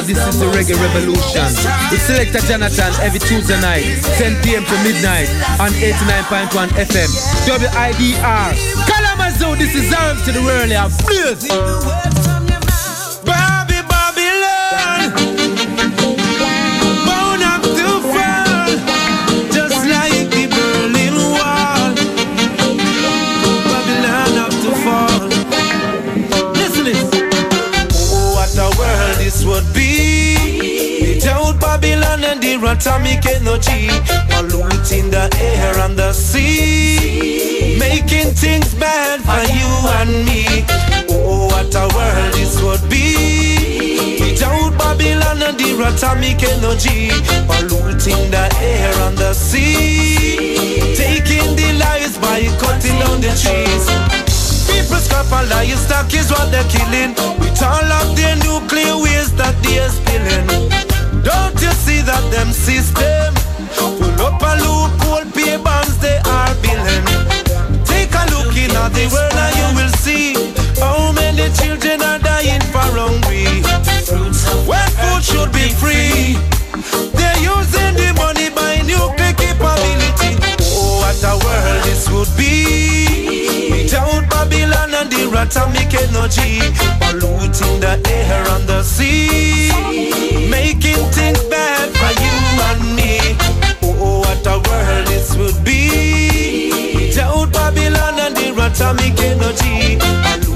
This is the Reggae Revolution. With Selector Jonathon every Tuesday night, 10 p.m. to midnight on 89.1 FM. WIDR. Kalamazoo, this is Arms to the World. Please. atomic energy. Polluting the air and the sea, making things bad for you and me. Oh, what a world this would be. Without Babylon and the atomic energy, polluting the air and the sea, taking the lives by cutting down the trees. People scrap and livestock is what they're killing. With all of their nuclear waste that they're spilling. Don't you see that them system? Pull up a loophole, pay bonds, they are billing. Take a look in at the world and you will see how many children are dying for hungry. When food should be free, they're using the money buying new capability. Oh, what a world this would be atomic energy polluting the air and the sea, making things bad for you and me. Oh, what a world this would be without Babylon and the atomic energy.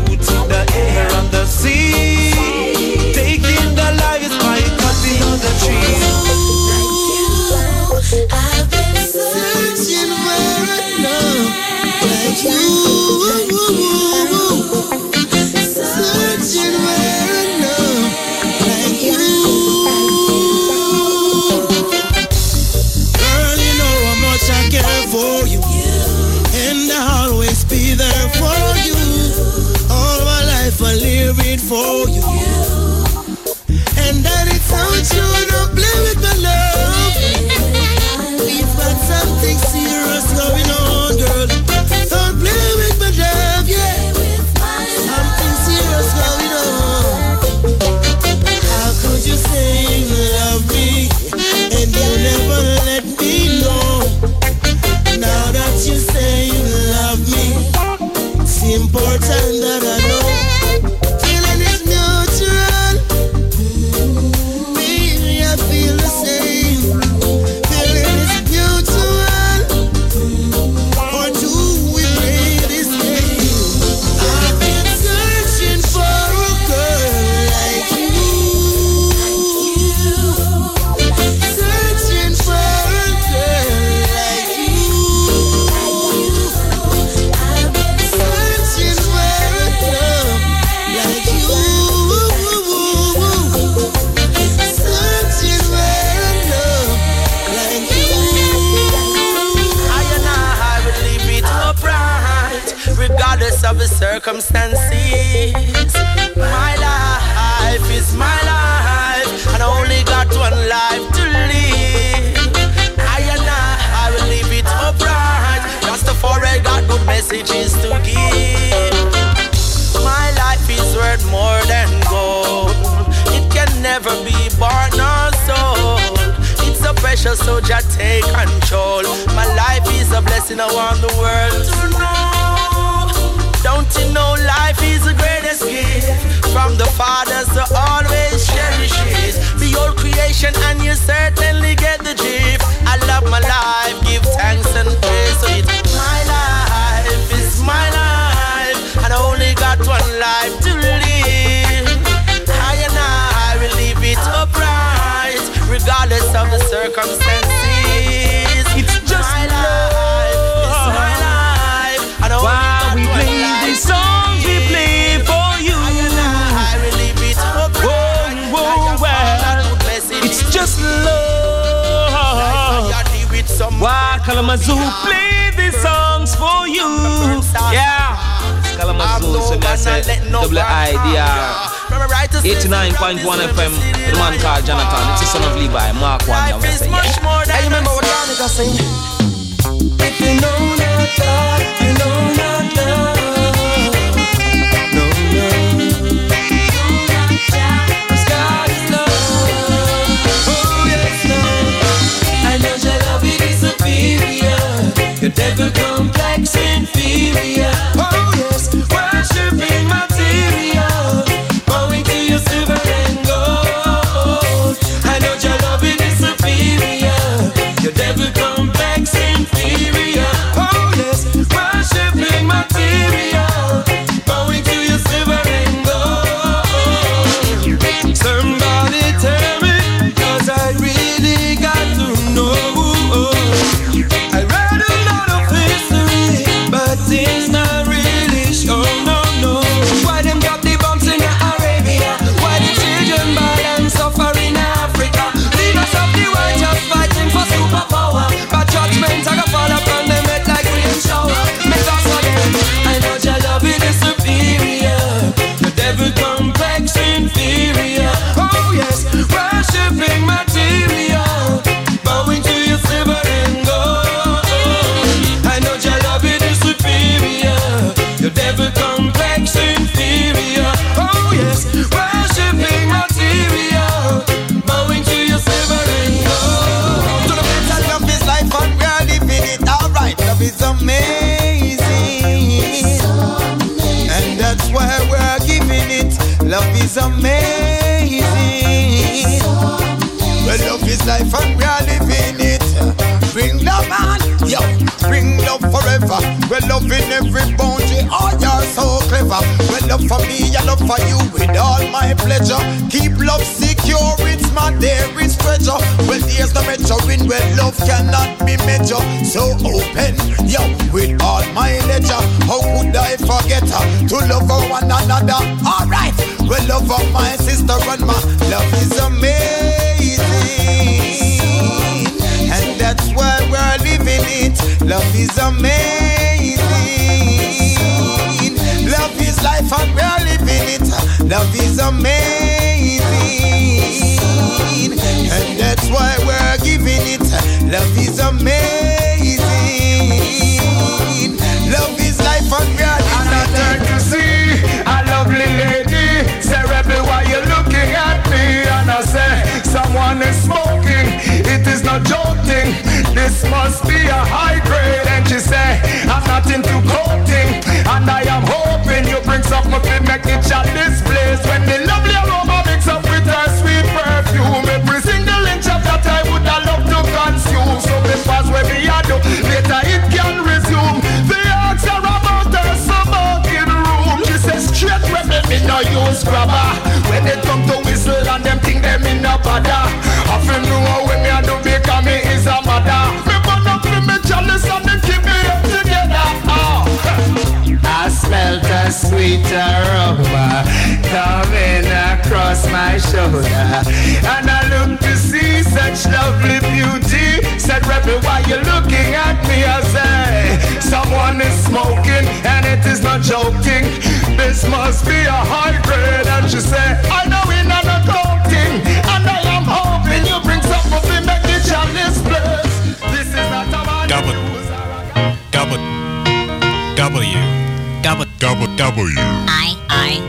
For me, I love for you with all my pleasure. Keep love secure, it's my dearest treasure. Well, there's no measuring where love cannot be measured. So open, yo, with all my ledger. How could I forget her to love her one another? Alright, well, love of my sister and my love is amazing. And that's why we're living it. Love is amazing. Life and we're living it. Love is amazing. And that's why we're giving it. Love is amazing. Love is life and we're living And I turn to see a lovely lady. Say, Rebel, why you looking at me? And I say, someone is smoking. It is not joking. This must be a high grade. And she say, I'm not into coating. And I am hoping you bring something to make it shot this place. When the lovely aroma mix up with her sweet perfume. Every single inch of that I would have loved to consume. So because where we are do, later it can resume. The ask her about her smoking room. She says straight rebel, me no use grabber. When they come to whistle and them think them in a. I feel know me a do because me is a mother. Me burn up me chalice and then keep me up together. Oh. I smelt a sweet aroma coming across my shoulder, and I look to see such lovely beauty. Said, Rebel, why you looking at me? I say, someone is smoking, and it is not joking. This must be a high grade, and she said, I know we're not a coating, and I am hoping you bring something to make the chalice bless. This is not a Double. Double. W. Double. Double. W. I, I,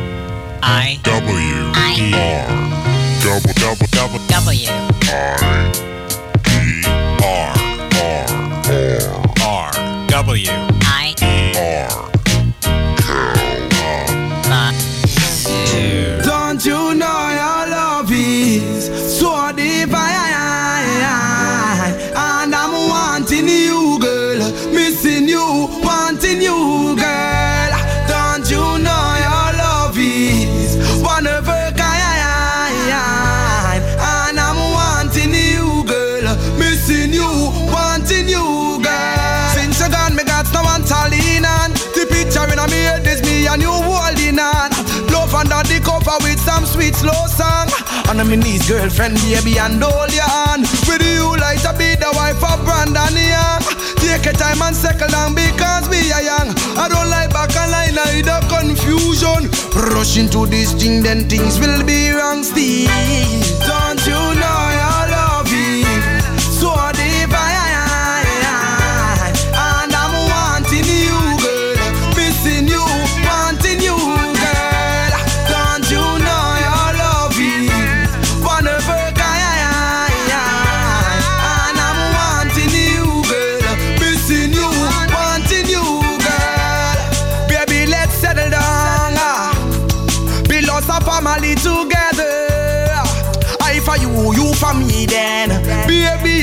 I, W. I, E. R. Double. Double. Double. W. I. E. R. R. R. R. W. I, E. song. And I'm knees, girlfriend, baby, and hold your hand. With you like to be the wife of Brandon Young. Take your time and settle down because we are young. I don't like back and line either confusion. Rush into this thing, then things will be wrong still. Don't you know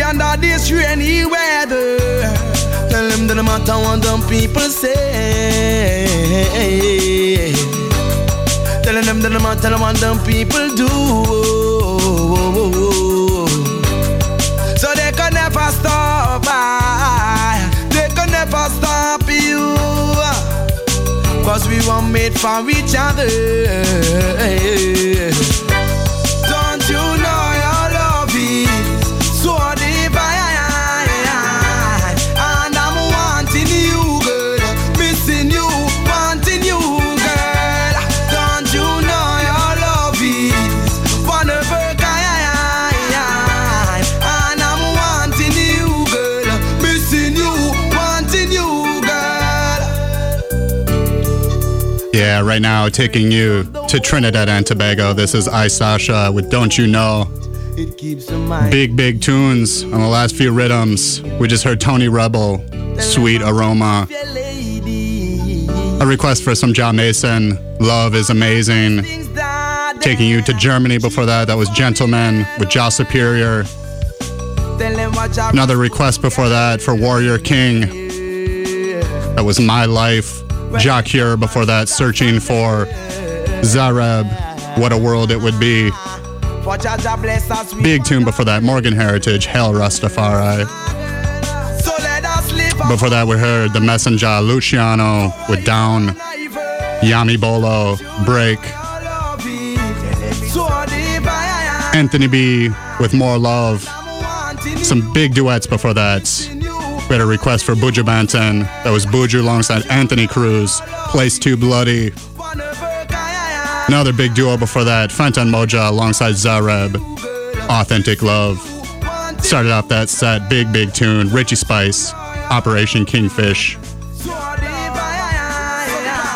Under this rainy weather. Tell them that no matter what them people say. Telling them that no matter what them people do. So they can never stop. I. They can never stop you. Ah. Cause we were made for each other. right now, taking you to Trinidad and Tobago. This is I Sasha with Don't You Know. Big, big tunes on the last few rhythms. We just heard Tony Rebel, Sweet Aroma. A request for some John Mason, Love is Amazing. Taking you to Germany before that, that was Gentleman with Joss Superior. Another request before that for Warrior King. That was My Life Jack here before that, searching for Zareb. What a world it would be. Big tune before that, Morgan Heritage, Hail Rastafari. Before that, we heard The Messenger, Luciano, with Down, Yami Bolo, Break, Anthony B with More Love, some big duets before that. We request for Buju Banton. That was Buju alongside Anthony Cruz. Place Too Bloody. Another big duo before that, Fantan Mojah alongside Zareb. Authentic Love. Started off that set, big, big tune. Richie Spice, Operation Kingfish.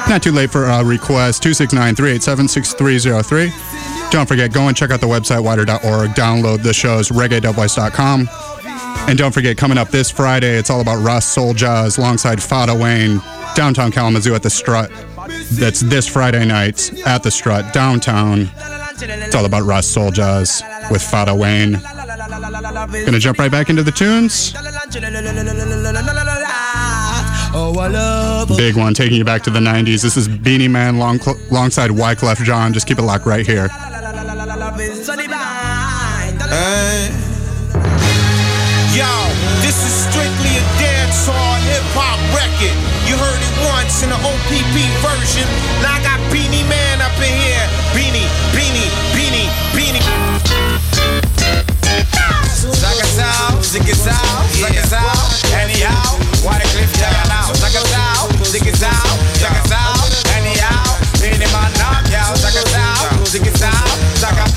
Not too late for a request, 269 387 6303. Don't forget, go and check out the website, widr.org. Download the shows, reggae.west.com. And don't forget, coming up this Friday, it's all about Ross Soul alongside Fada Wayne, downtown Kalamazoo at the Strut. That's this Friday night at the Strut, downtown. It's all about Ross Soul with Fada Wayne. Gonna jump right back into the tunes. Big one, taking you back to the 90s. This is Beenie Man long, alongside Wyclef Jean. Just keep it locked right here. Hey. in the OPP version. Now I got Beenie Man up in here. Beanie, Beanie, Beanie, Beanie. Zagatao, zigatao, zagatao, anyhow. Watercliff down out. Zagatao, zigatao, anyhow. Beenie man knock out. Zagatao, zigatao, zagatao.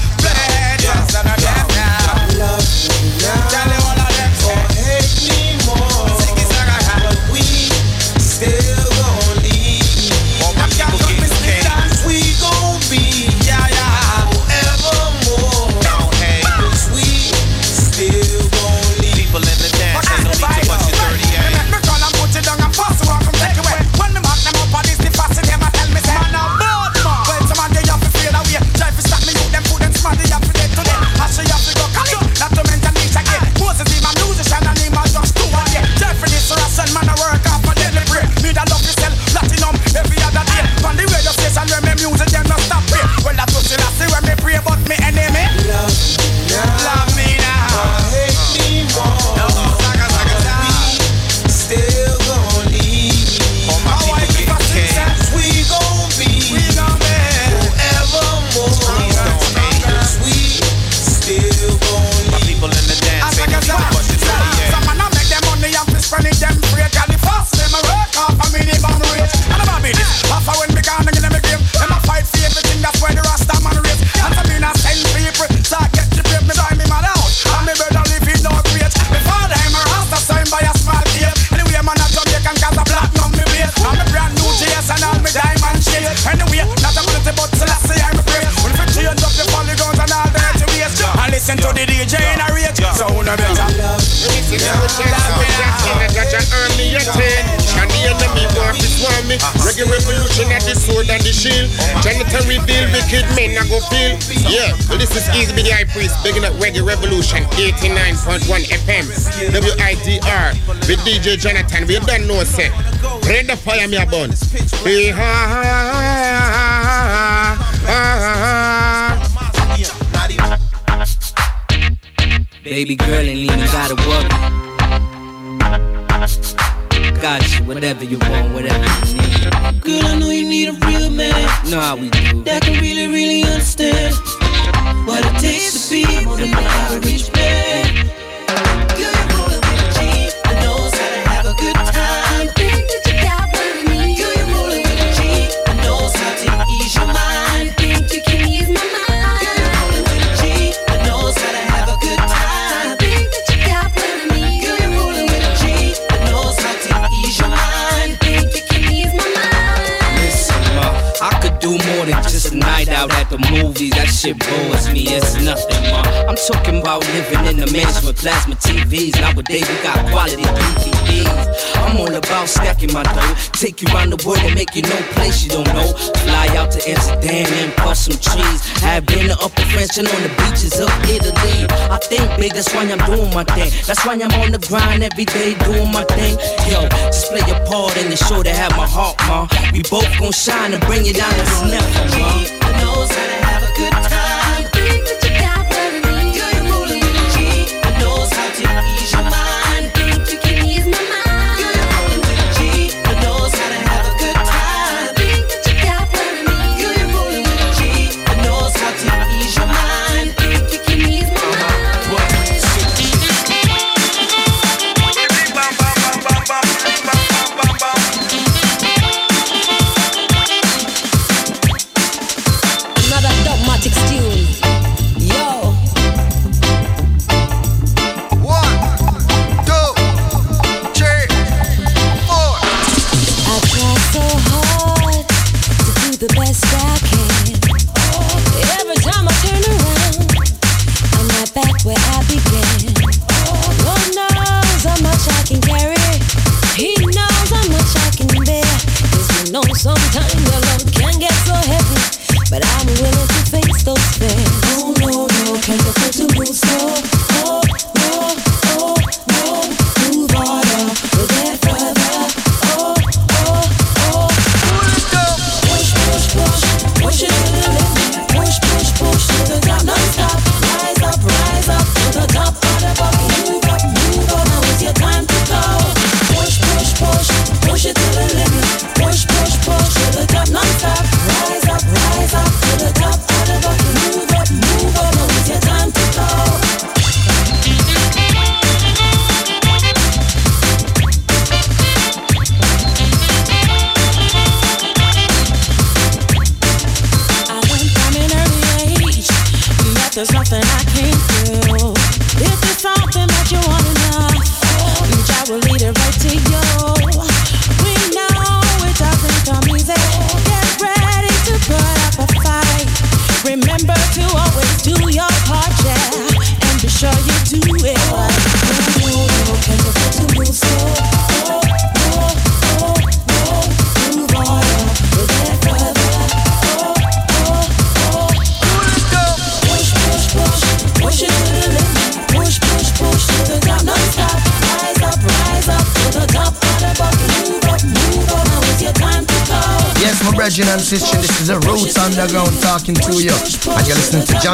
me a bun.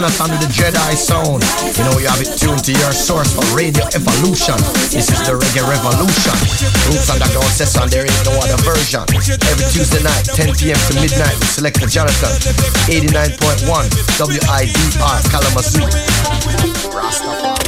Jonathon with the Jedi sound. You know you have it tuned to your source for Radio Evolution. This is the Reggae Revolution. Roots Underground Session, there is no other version. Every Tuesday night, 10 p.m. to midnight, we Selector Jonathon. 89.1 WIDR Kalamazoo. Rastafari.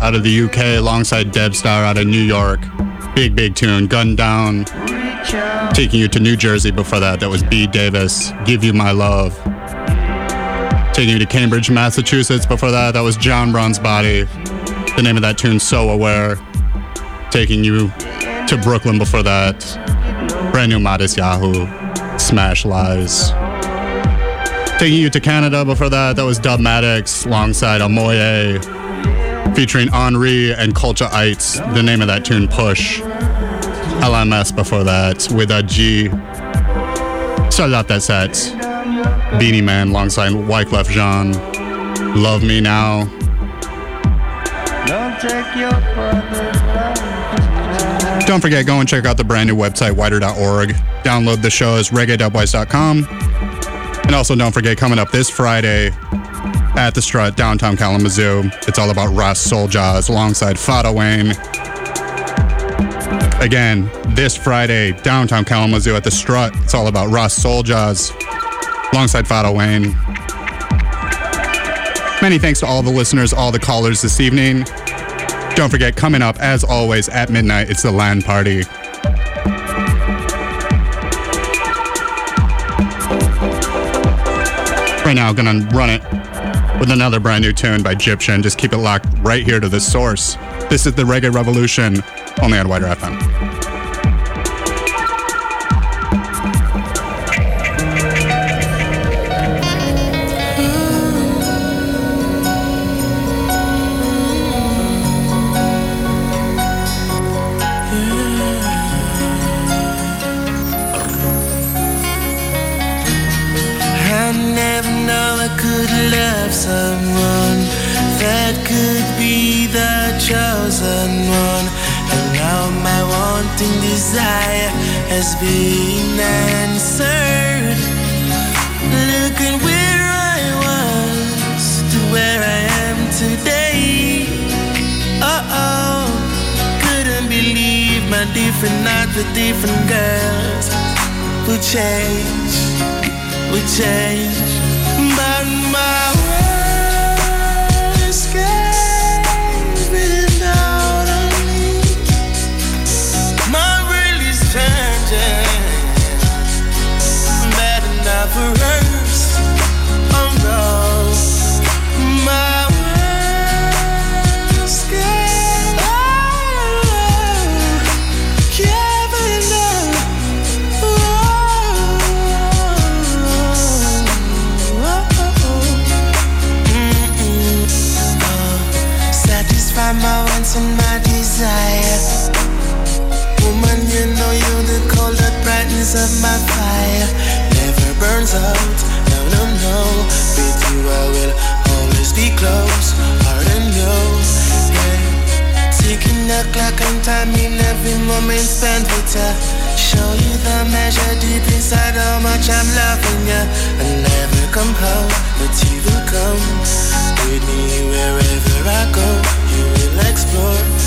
Out of the UK alongside Debstar out of New York. Big, big tune. Gun Down. Taking you to New Jersey before that. That was B. Davis. Give You My Love. Taking you to Cambridge, Massachusetts before that. That was John Brown's Body. The name of that tune, So Aware. Taking you to Brooklyn before that. Brand new Modest Yahoo. Smash Lies. Taking you to Canada before that, that was Dub Dubmatix alongside Amoye featuring Henri and Culture Ites. The name of that tune, Push. LMS before that with a G. Started out that set. Beenie Man alongside Wyclef Jean. Love Me Now. Don't take your Don't forget, go and check out the brand new website, widr.org. Download the show shows, reggae.wise.com. And also, don't forget, coming up this Friday at the Strut, downtown Kalamazoo, it's all about Ross Soul Jaws alongside Fada Wayne. Again, this Friday, downtown Kalamazoo at the Strut, it's all about Ross Soul Jaws alongside Fada Wayne. Many thanks to all the listeners, all the callers this evening. Don't forget, coming up, as always, at midnight, it's the LAN party. Right now, gonna run it with another brand new tune by Gyptian. Just keep it locked right here to the source. This is the Reggae Revolution, only on WIDR FM. Love someone that could be the chosen one. And now my wanting desire has been answered. Look at where I was to where I am today. Uh oh, couldn't believe my different nights with different girls would change would change, desire. Woman, you know you're the cold that brightens up my fire. Never burns out. No, no, no. With you, I will always be close. Heart and you. Yeah. Ticking the clock and time every moment spent with you. Show you the measure deep inside how much I'm loving you. I never come home, but you will come with me wherever I go. You will explore,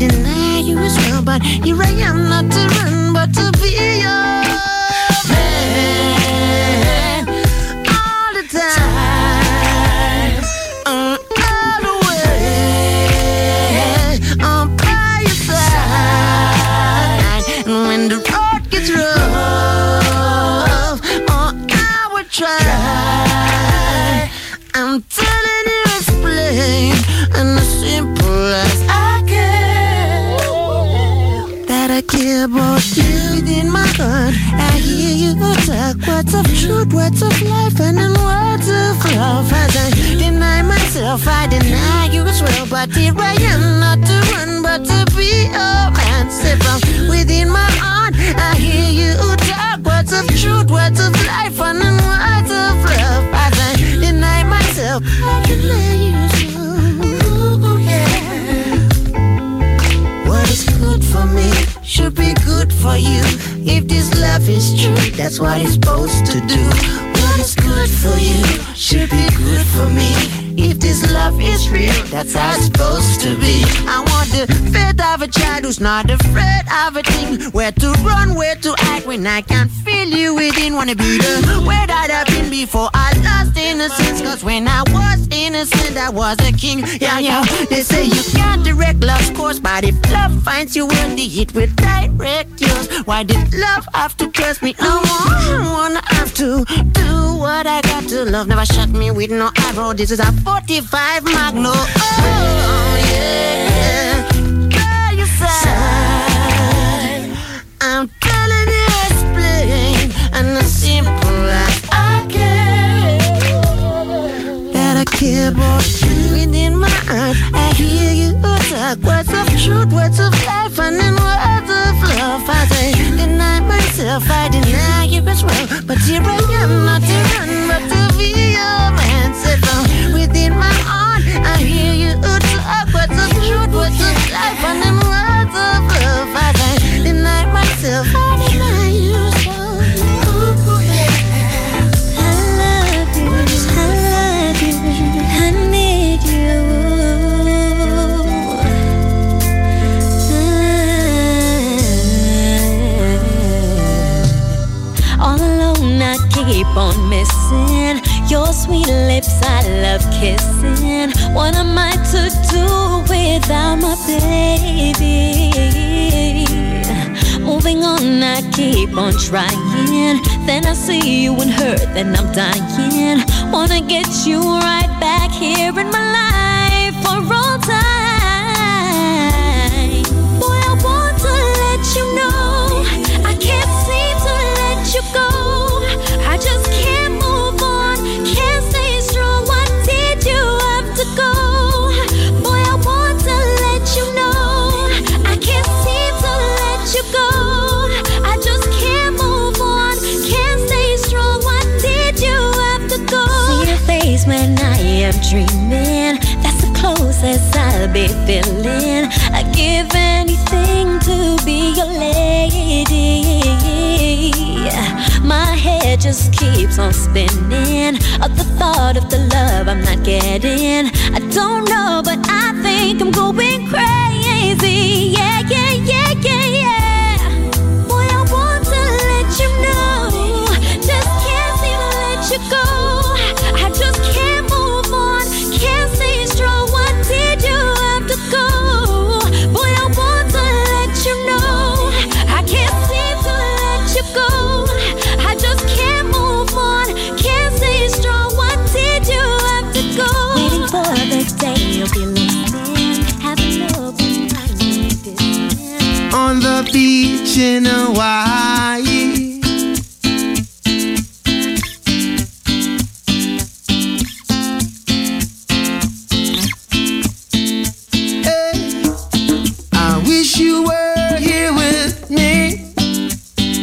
deny you as well. But here I am, not to of truth, words of life, and then words of love. As I deny myself, I deny you as well. But here I am, not to run, but to be a man. Step up within my heart. I hear you talk words of truth, words of life, and love is true, that's what it's supposed to do. What is good for you should be good for me. If this love is real, that's how it's supposed to be. I want the faith of a child who's not afraid of a thing. Where to run, where to act when I can't feel you within. Wanna be the way that I've been before I lost innocence. Cause when I was innocent, I was a king. Yeah, yeah. They say you can't direct love's course, but if love finds you worthy, it will direct yours. Why did love have to curse me? No more. I wanna to do what I got to love. Never shut me with no arrow. This is a 45 Magno. Oh, yeah. Girl, you said I'm telling you it's plain and as simple as I can. That I care about you within my heart. I hear you talk words of truth, words of life, and then words of love. I say, deny myself, I deny you as well. But here I am, not to run, but to be your man. Sit down within my heart. I hear you talk words of truth, words of life, and then words of love. I say, deny myself, on missing your sweet lips. I love kissing. What am I to do without my baby? Moving on, I keep on trying. Then I see you and her, then I'm dying. Wanna get you right back here in my life for all time. Dreaming. That's the closest I'll be feeling. I give anything to be your lady. My head just keeps on spinning. Of the thought of the love I'm not getting. I don't know, but I think I'm going crazy. Yeah, yeah, yeah, in Hawaii. Hey, I wish you were here with me,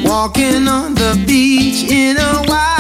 walking on the beach in Hawaii,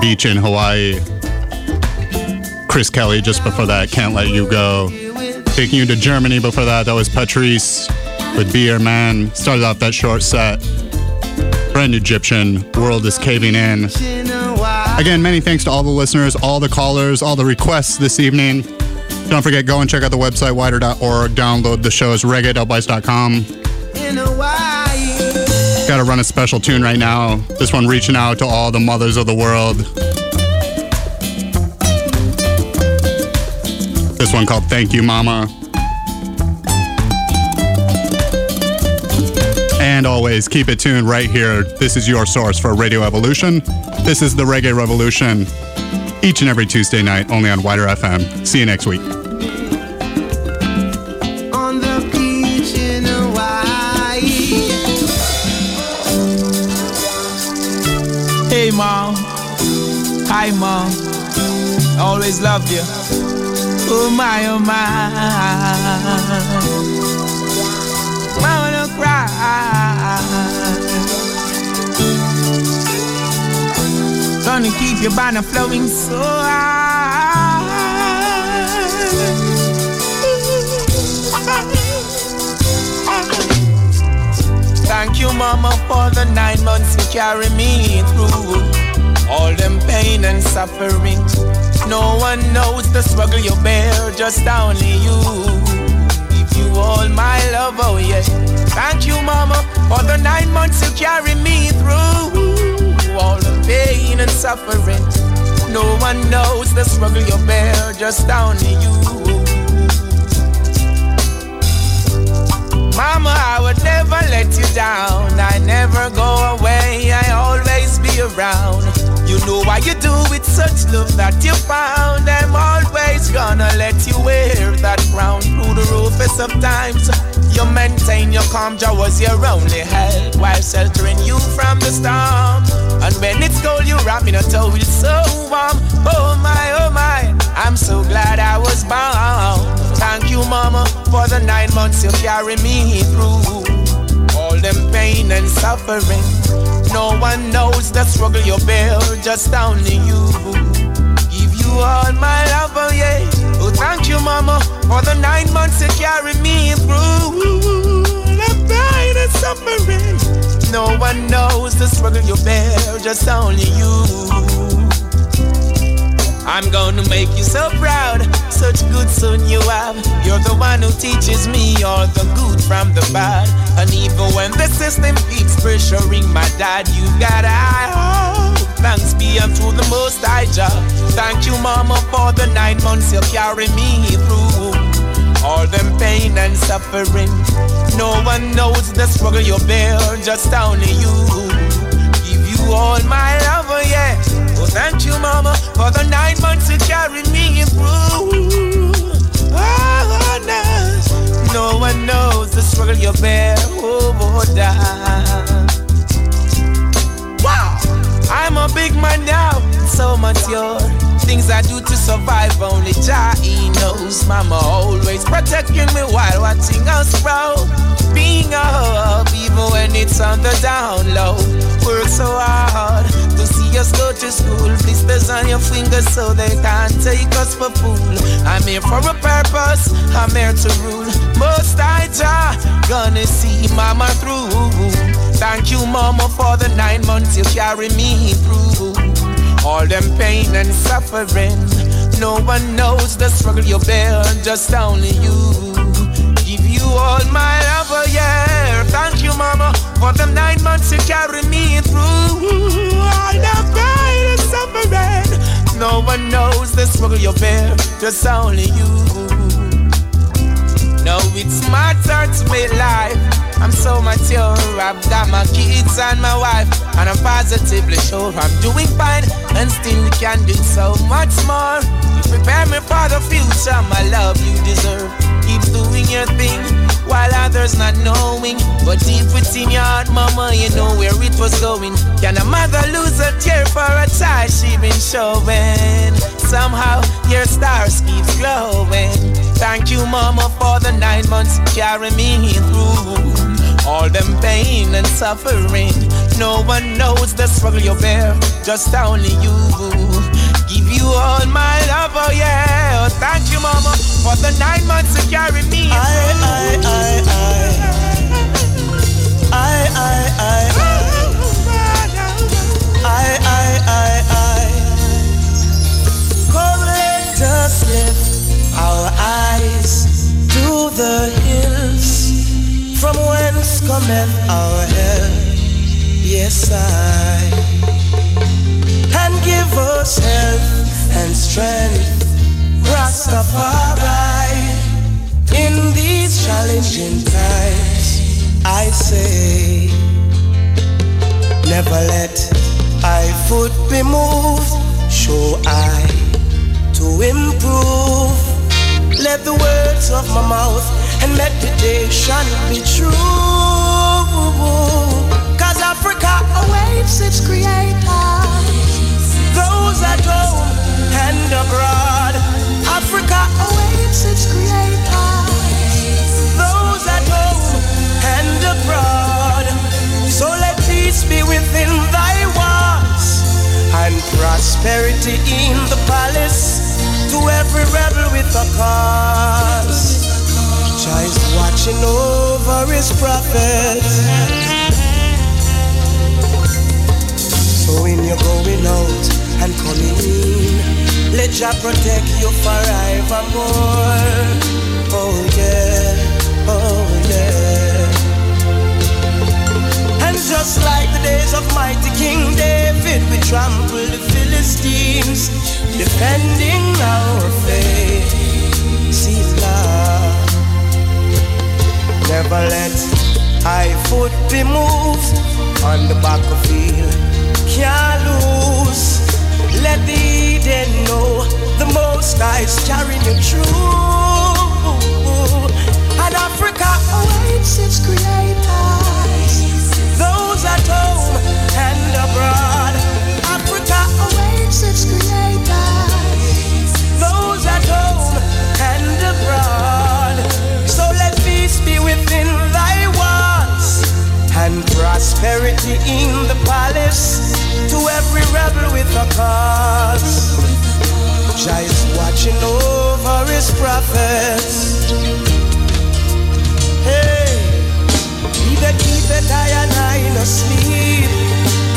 Beach in Hawaii. Kris Kelli just before that, Can't Let You Go. Taking you to Germany before that, that was Patrice with Be Your Man. Started off that short set. Brand Gyptian, World is Caving In. Again, many thanks to all the listeners, all the callers, all the requests this evening. Don't forget, go and check out the website, widr.org. Download the shows, reggae.bice.com. Gotta run a special tune right now. This one reaching out to all the mothers of the world. This one called Thank You Mama. And always keep it tuned right here. This is your source for Radio Evolution. This is the Reggae Revolution. Each and every Tuesday night, only on WIDR FM. See you next week. Hi mom, always loved you. Oh my, oh my, mama don't cry. Gonna keep your banner flowing so high. Thank you, mama, for the nine months you carry me through. All them pain and suffering. No one knows the struggle you bear, just only you. Give you all my love, oh yeah. Thank you, mama, for the nine months you carry me through. All the pain and suffering. No one knows the struggle you bear, just only you. Mama, I would never let you down. I never go away, I always be around. Know why you do it, such love that you found. I'm always gonna let you wear that crown through the roughest of times. You maintain your calm, Jah was your only help while sheltering you from the storm. And when it's cold, you wrap me in a towel so warm. Oh my, oh my, I'm so glad I was born. Thank you, mama, for the nine months you carry me through. All them pain and suffering. No one knows the struggle you bear, just only you. Give you all my love, oh yeah. Oh, thank you, mama, for the nine months you carry me through. The pain and suffering. No one knows the struggle you bear, just only you. I'm gonna make you so proud. Such good son you have. You're the one who teaches me all the good from the bad. And even when the system keeps pressuring my dad, you got I hope. Thanks be unto the most high job. Thank you, mama, for the nine months you carry me through. All them pain and suffering. No one knows the struggle you bear, just only you. Give you all my love, oh yeah. Oh, thank you, mama, for the nine months you carry me through. Oh, no. no one knows the struggle you bear. Oh, da. Wow, I'm a big man now, so mature. Things I do to survive, only Jah knows. Mama always protecting me while watching us grow. Being up, even when it's on the down low. Work so hard to see us go to school. Blisters on your fingers so they can't take us for fool. I'm here for a purpose, I'm here to rule. Most I gonna see mama through. Thank you, mama, for the nine months you carry me through. All them pain and suffering. No one knows the struggle you bear, just only you. Give you all my love, oh yeah. Thank you, mama, for them nine months you carry me through. All the pain and suffering. No one knows the struggle you bear, just only you. No, it's my turn to make life. I'm so mature, I've got my kids and my wife, and I'm positively sure I'm doing fine and still can do so much more. You prepare me for the future, my love you deserve. Keep doing your thing while others not knowing. But deep within your heart, mama, you know where it was going. Can a mother lose a tear for a child she been showing? Somehow your stars keep glowing. Thank you, mama, for the nine months carrying me through all them pain and suffering. no one knows the struggle you bear, just only you. You all my love, oh yeah. Oh, thank you, mama, for the nine months to carry me. I, I, I, I. I, I, I, I, I, I, I. Come let us lift our eyes to the hills, from whence cometh our help. Yes, I. And give us health and strength, Rastafari. In these challenging times, I say, never let I foot be moved. Show I to improve. Let the words of my mouth and meditation be true. Cause Africa awaits its creator. Those at home and abroad. Africa awaits its creator. Those at home and abroad. So let peace be within thy walls and prosperity in the palace to every rebel with a cause. Jah is watching over his prophets. So when you're going out and coming in, let Jah protect you forevermore. Oh yeah, oh yeah. And just like the days of mighty King David, we trample the Philistines, defending our faith. See love. Never let I foot be moved on the battlefield. Can't lose. Let the Eden know the most High is carrying through. And Africa awaits its creators. Those at home and abroad. Africa awaits its creators. Prosperity in the palace to every rebel with a cause. Jah is watching over his prophets. Hey, he that keepeth I and I in a sleep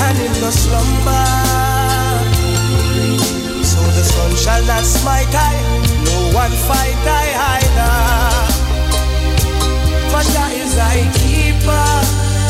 and in no slumber. So the sun shall not smite I, no one fight I either. For Jah is thy keeper,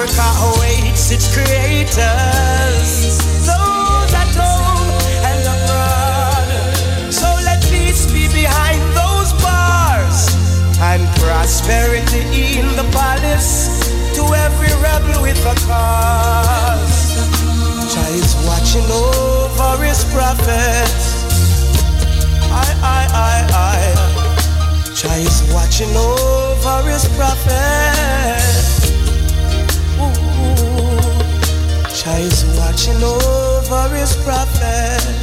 Africa awaits its creators. Those at home and abroad. So let peace be behind those bars and prosperity in the palace to every rebel with a cause. Jah is watching over his prophets. I, I, I, I. Jah is watching over his prophets. Jah is watching over his prophet.